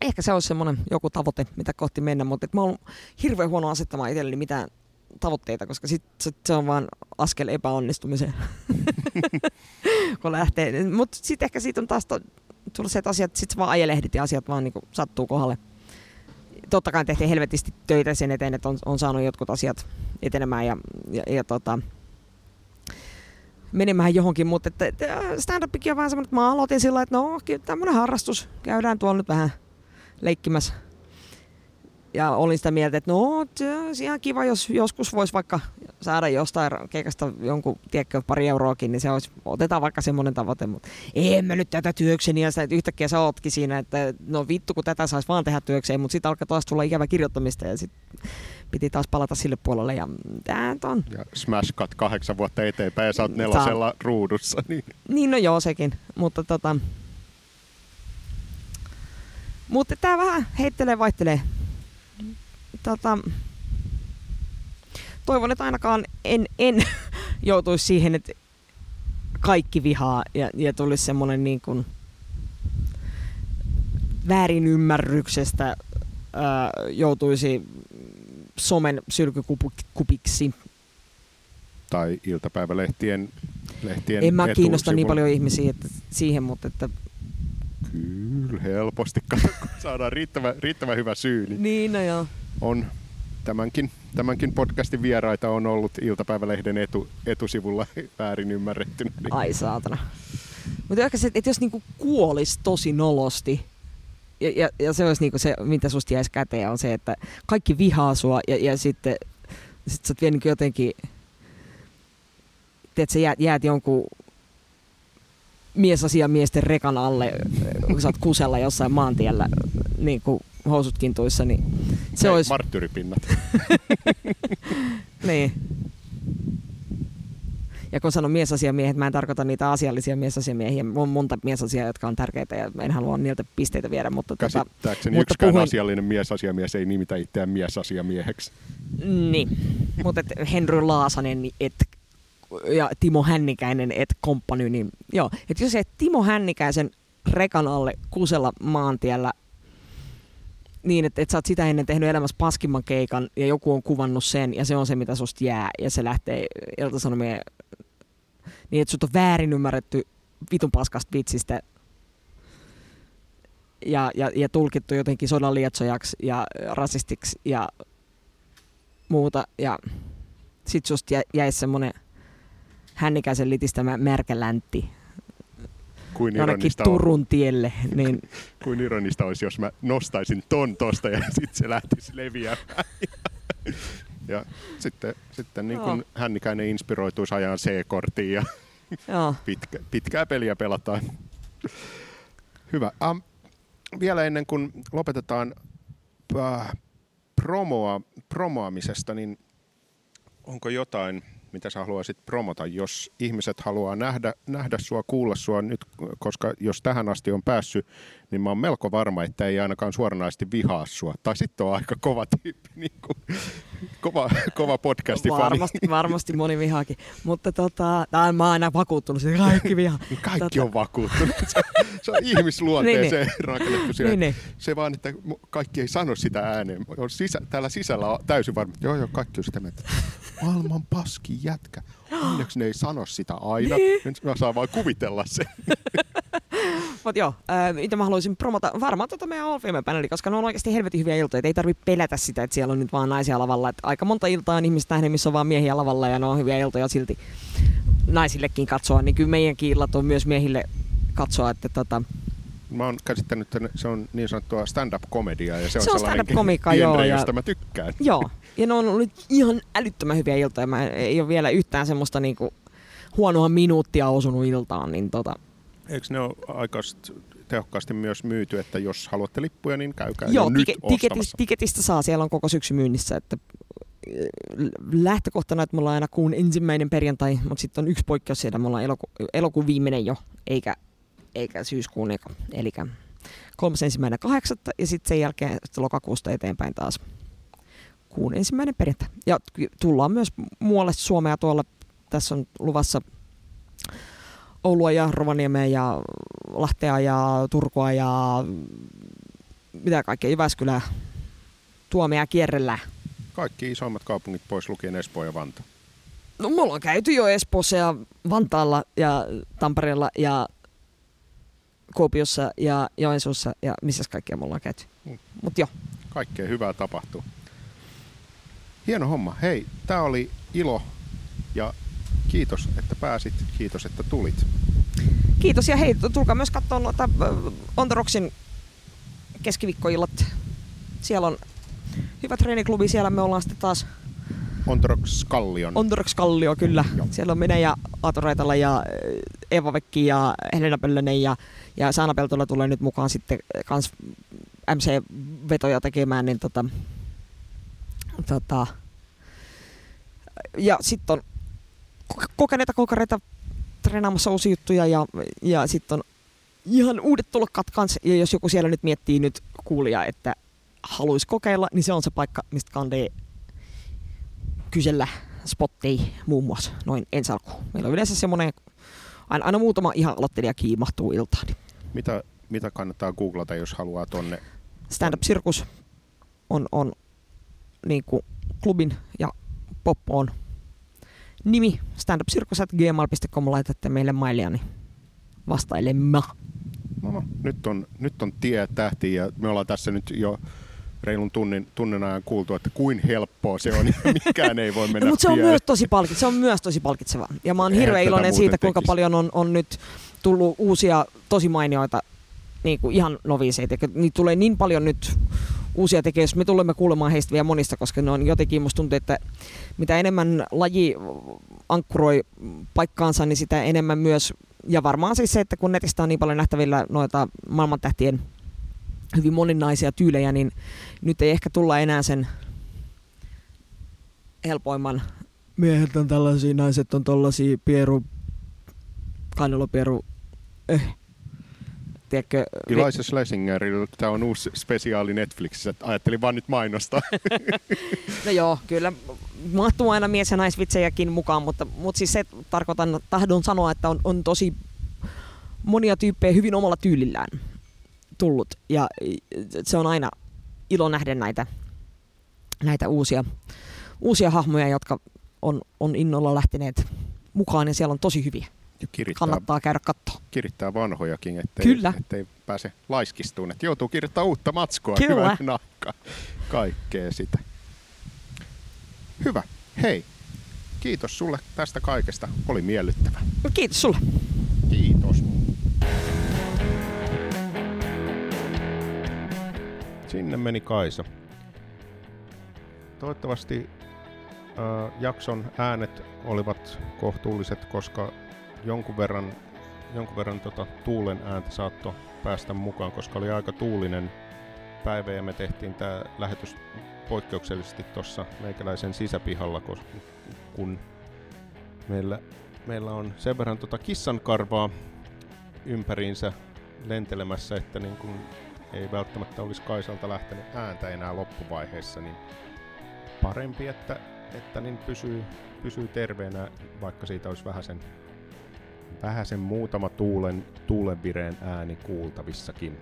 ehkä se olisi semmoinen joku tavoite, mitä kohti mennä, mutta et mä oon hirveän huono asettamaan itselleni mitään tavoitteita, koska sit, sit se on vaan askel epäonnistumiseen, kun lähtee. Mutta sitten ehkä siitä on taas to, tullut se, että asiat, sit vaan ajelehdit ja asiat vaan niinku sattuu kohdalle totta kai tehtiin helvetisti töitä sen eteen, että on, on saanut jotkut asiat etenemään ja, ja, ja tota, menemään johonkin, mutta että, että stand-upikin on vähän semmoinen, että mä aloitin sillä että no tämmöinen harrastus, käydään tuolla nyt vähän leikkimässä. Ja olin sitä mieltä, että no se olisi ihan kiva, jos joskus voisi vaikka saada jostain keikasta jonkun, tiedätkö, pari euroakin, niin se olisi, otetaan vaikka semmoinen tavoite, mutta en mä nyt tätä työkseni, ja sitä, että yhtäkkiä sä ootkin siinä, että no vittu, kun tätä saisi vaan tehdä työkseen, mutta sitten alkaa taas tulla ikävä kirjoittamista, ja sitten piti taas palata sille puolelle, ja tämä nyt on. ja Smash Cut kahdeksan vuotta eteenpäin ja sä oot nelosella ruudussa. Niin. Niin, no joo, sekin, mutta tota... Mutta tämä vähän heittelee, vaihtelee. Tota, toivon, että ainakaan en, en joutuisi siihen, että kaikki vihaa ja, ja tulisi semmoinen niin kuin väärinymmärryksestä ää, joutuisi somen sylkykupiksi. Tai iltapäivälehtien lehtien En mä kiinnosta niin paljon ihmisiä että, siihen, mutta että Kyllä, helposti. Kun saadaan riittävän, riittävän hyvä syy, niin Niin, no joo. On tämänkin, tämänkin podcastin vieraita on ollut iltapäivälehden etu, etusivulla väärin ymmärrettynä. Niin Ai saatana. Mutta ehkä se, että jos niinku kuolis tosi nolosti, ja, ja, ja se olisi niinku se, mitä susta jäisi käteen, on se, että kaikki vihaa sua, ja, ja sitten sit sä oot vielä niinku jotenkin, että sä jäät, jäät jonkun miesasiamiesten rekan alle, kun sä oot kusella jossain maantiellä niin kuin housut kintuissa, niin se Hei, olisi... Marttyyripinnat. Niin. Ja kun sanon miesasiamiehet, mä en tarkoita niitä asiallisia miesasiamiehiä. On monta miesasiaa, jotka on tärkeitä ja en halua niiltä pisteitä viedä. Mutta tota, Käsittääkseni mutta yksikään puhuin- asiallinen miesasiamies ei nimitä itseään miesasiamieheksi. niin. Mutta Henry Laasanen et, ja Timo Hännikäinen et komppany, niin joo. Et jos et Timo Hännikäisen rekan alle kusella maantiellä niin, että, että sä oot sitä ennen tehnyt elämässä paskimman keikan ja joku on kuvannut sen ja se on se, mitä susta jää ja se lähtee iltasanomien niin, että sut on väärin ymmärretty vitun paskasta vitsistä ja, ja, ja tulkittu jotenkin sodan lietsojaksi ja rasistiksi ja muuta ja sit susta jä, jäisi semmonen hännikäisen litistämä märkä läntti Kuin jonnekin ironista, on, Turun tielle, niin kuin ironista olisi, jos mä nostaisin ton tosta ja sitten se lähtisi leviämään. ja sitten, sitten niin kun Joo. hännikäinen inspiroituisi ajan C-korttiin ja pitkä, pitkää peliä pelataan. Hyvä. Um, vielä ennen kuin lopetetaan äh, promoa, promoamisesta, niin onko jotain, mitä sä haluaisit promota, jos ihmiset haluaa nähdä, nähdä sua, kuulla sua nyt, koska jos tähän asti on päässyt, niin mä oon melko varma, että ei ainakaan suoranaisesti vihaa sua. Tai sitten on aika kova tyyppi, niin kuin, kova, kova podcastifani. Varmasti, varmasti moni vihaakin. Mutta tota, tää, mä oon aina vakuuttunut, että kaikki vihaa. Kaikki Tota- on vakuuttunut. Se, se on ihmisluonteeseen Niin, rakennettu siellä. Niin, niin. Se vaan, että kaikki ei sano sitä ääneen. On sisä, täällä sisällä on täysin varma. Joo, joo, kaikki on sitä mieltä. Maailman paski jätkä. Onneksi ne ei sano sitä aina. Niin. Nyt mä saan vaan kuvitella sen. Mutta joo, ää, mitä mä haluaisin promota, varmaan tota meidän All Female paneli, koska ne on oikeasti helvetin hyviä iltoja. Ei tarvitse pelätä sitä, että siellä on nyt vaan naisia lavalla. Et aika monta iltaa on ihmiset nähnyt, missä on vaan miehiä lavalla ja ne on hyviä iltoja silti naisillekin katsoa. Niin kyllä meidänkin illat on myös miehille katsoa, että tota, Mä oon käsittänyt, että se on niin sanottua stand-up-komediaa ja se on, Se on sellainen stand-up-komiikkaa, genre, joo, ja- josta mä tykkään. Joo, ja ne on ollut ihan älyttömän hyviä iltoja. Mä ei ole vielä yhtään semmoista niinku huonoa minuuttia osunut iltaan, niin tota, Eikö ne ole aika st- tehokkaasti myös myyty, että jos haluatte lippuja, niin käykää joo, jo nyt tike, tiketistä, ostamassa. tiketistä saa, siellä on koko syksy myynnissä, että lähtökohtana, että me ollaan aina kuun ensimmäinen perjantai, mutta sitten on yksi poikkeus siellä, me ollaan eloku, elokuun viimeinen jo, eikä, eikä syyskuun eka. Eli kolmas ensimmäinen kahdeksatta ja sitten sen jälkeen sit lokakuusta eteenpäin taas kuun ensimmäinen perjantai. Ja tullaan myös muualle Suomea tuolla, tässä on luvassa Oulua ja Rovaniemeä ja Lahtea ja Turkua ja mitä kaikkea, Jyväskylää, Tuomea kierrellä. Kaikki isommat kaupungit pois lukien Espoo ja Vantaa. No me ollaan käyty jo Espoossa ja Vantaalla ja Tampereella ja Kuopiossa ja Joensuussa ja missä kaikkea me ollaan käyty. Mm. Mut jo. Kaikkea hyvää tapahtuu. Hieno homma. Hei, tää oli ilo ja kiitos, että pääsit. Kiitos, että tulit. Kiitos ja hei, tulkaa myös katsoa noita On The Rocksin keskiviikkoillat. Siellä on hyvä treeniklubi, siellä me ollaan sitten taas Ontorox Kallion. Ontorox Kallio, kyllä. Joo. Siellä on minä ja Aato Raitala ja Eva Vekki ja Helena Pöllönen ja, ja Saana Peltola tulee nyt mukaan sitten kans MC-vetoja tekemään, niin tota, tota, ja sitten on kokeneita kokareita treenaamassa uusia juttuja ja, ja sitten on ihan uudet tulokkaat kanssa. Ja jos joku siellä nyt miettii nyt kuulia, että haluaisi kokeilla, niin se on se paikka, mistä kandee kysellä spotteja muun muassa noin ensi alkuun. Meillä on yleensä semmoinen, aina, aina muutama ihan aloittelija kiimahtuu iltaan. Mitä, mitä kannattaa googlata, jos haluaa tonne? Stand Up Circus on, on niin kuin klubin ja poppo on nimi standupcircus.gmail.com laitatte meille mailia, niin vastailemme. No, no, nyt on, nyt on tie tähti ja me ollaan tässä nyt jo reilun tunnin, tunnin ajan kuultu, että kuin helppoa se on ja mikään ei voi mennä Mutta se on myös tosi palkit, se on myös tosi palkitseva. Ja mä oon hirveän iloinen siitä, tekisi. kuinka paljon on, on nyt tullut uusia tosi mainioita niin kuin ihan noviseita. Niitä tulee niin paljon nyt uusia tekijöitä. Me tulemme kuulemaan heistä vielä monista, koska ne on jotenkin, musta tuntuu, että mitä enemmän laji ankkuroi paikkaansa, niin sitä enemmän myös, ja varmaan siis se, että kun netistä on niin paljon nähtävillä noita maailmantähtien hyvin moninaisia tyylejä, niin nyt ei ehkä tulla enää sen helpoimman miehet on tällaisia, naiset on tällaisia, pieru, kannelopieru, eh, tiedätkö... Eliza Schlesingerillä tämä on uusi spesiaali Netflixissä, ajattelin vaan nyt mainostaa. no joo, kyllä mahtuu aina mies- ja naisvitsejäkin mukaan, mutta, mutta siis se tarkoitan, tahdon sanoa, että on, on tosi monia tyyppejä hyvin omalla tyylillään tullut ja se on aina ilo nähdä näitä, näitä uusia, uusia hahmoja, jotka on, on innolla lähteneet mukaan ja siellä on tosi hyviä. Kirittää, Kannattaa käydä katsoa. Kirittää vanhojakin, ettei, Kyllä. ettei pääse laiskistuun. Että joutuu kirjoittamaan uutta matskoa. Kyllä. Hyvä Kaikkea sitä. Hyvä. Hei, kiitos sulle tästä kaikesta. Oli miellyttävä. Kiitos sulle. Kiitos. Sinne meni Kaisa. Toivottavasti äh, jakson äänet olivat kohtuulliset, koska jonkun verran, jonkun verran tota, tuulen ääntä saattoi päästä mukaan, koska oli aika tuulinen päivä ja me tehtiin tämä lähetys poikkeuksellisesti tuossa meikäläisen sisäpihalla, kun meillä, meillä on sen verran tota kissankarvaa ympäriinsä lentelemässä, että niin kun ei välttämättä olisi Kaisalta lähtenyt ääntä enää loppuvaiheessa, niin parempi, että, että niin pysyy, pysyy terveenä, vaikka siitä olisi vähän sen vähän sen muutama tuulen, tuulenvireen ääni kuultavissakin.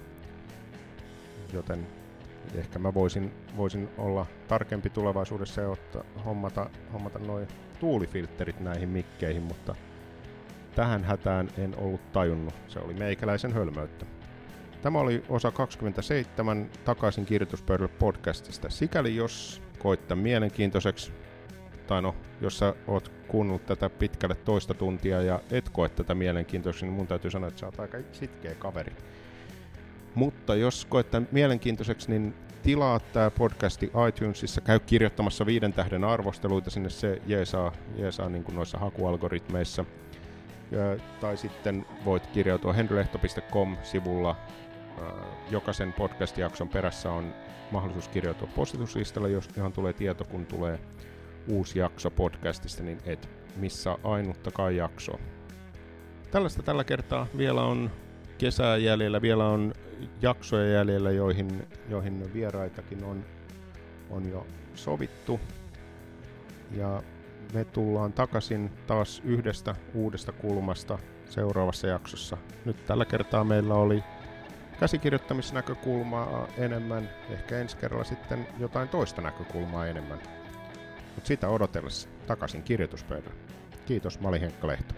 Joten ehkä mä voisin, voisin olla tarkempi tulevaisuudessa ja ottaa, hommata, hommata noin tuulifilterit näihin mikkeihin, mutta tähän hätään en ollut tajunnut. Se oli meikäläisen hölmöyttä. Tämä oli osa 27 takaisin kirjoituspöydälle podcastista. Sikäli jos koitta mielenkiintoiseksi, tai no, jos sä oot kuunnellut tätä pitkälle toista tuntia ja et koe tätä mielenkiintoista, niin mun täytyy sanoa, että sä oot aika sitkeä kaveri. Mutta jos koet tämän mielenkiintoiseksi, niin tilaa tämä podcasti iTunesissa, käy kirjoittamassa viiden tähden arvosteluita sinne, se jeesaa, jeesaa niin kuin noissa hakualgoritmeissa. Ja, tai sitten voit kirjautua henrylehto.com-sivulla jokaisen podcast-jakson perässä on mahdollisuus kirjautua postituslistalle, jos ihan tulee tieto, kun tulee uusi jakso podcastista, niin et missä ainuttakaan jaksoa. Tällaista tällä kertaa vielä on kesää jäljellä, vielä on jaksoja jäljellä, joihin, joihin vieraitakin on, on jo sovittu. Ja me tullaan takaisin taas yhdestä uudesta kulmasta seuraavassa jaksossa. Nyt tällä kertaa meillä oli käsikirjoittamisnäkökulmaa enemmän, ehkä ensi kerralla sitten jotain toista näkökulmaa enemmän. Mutta sitä odotellessa takaisin kirjoituspöydälle. Kiitos, Mali Henkka Lehto.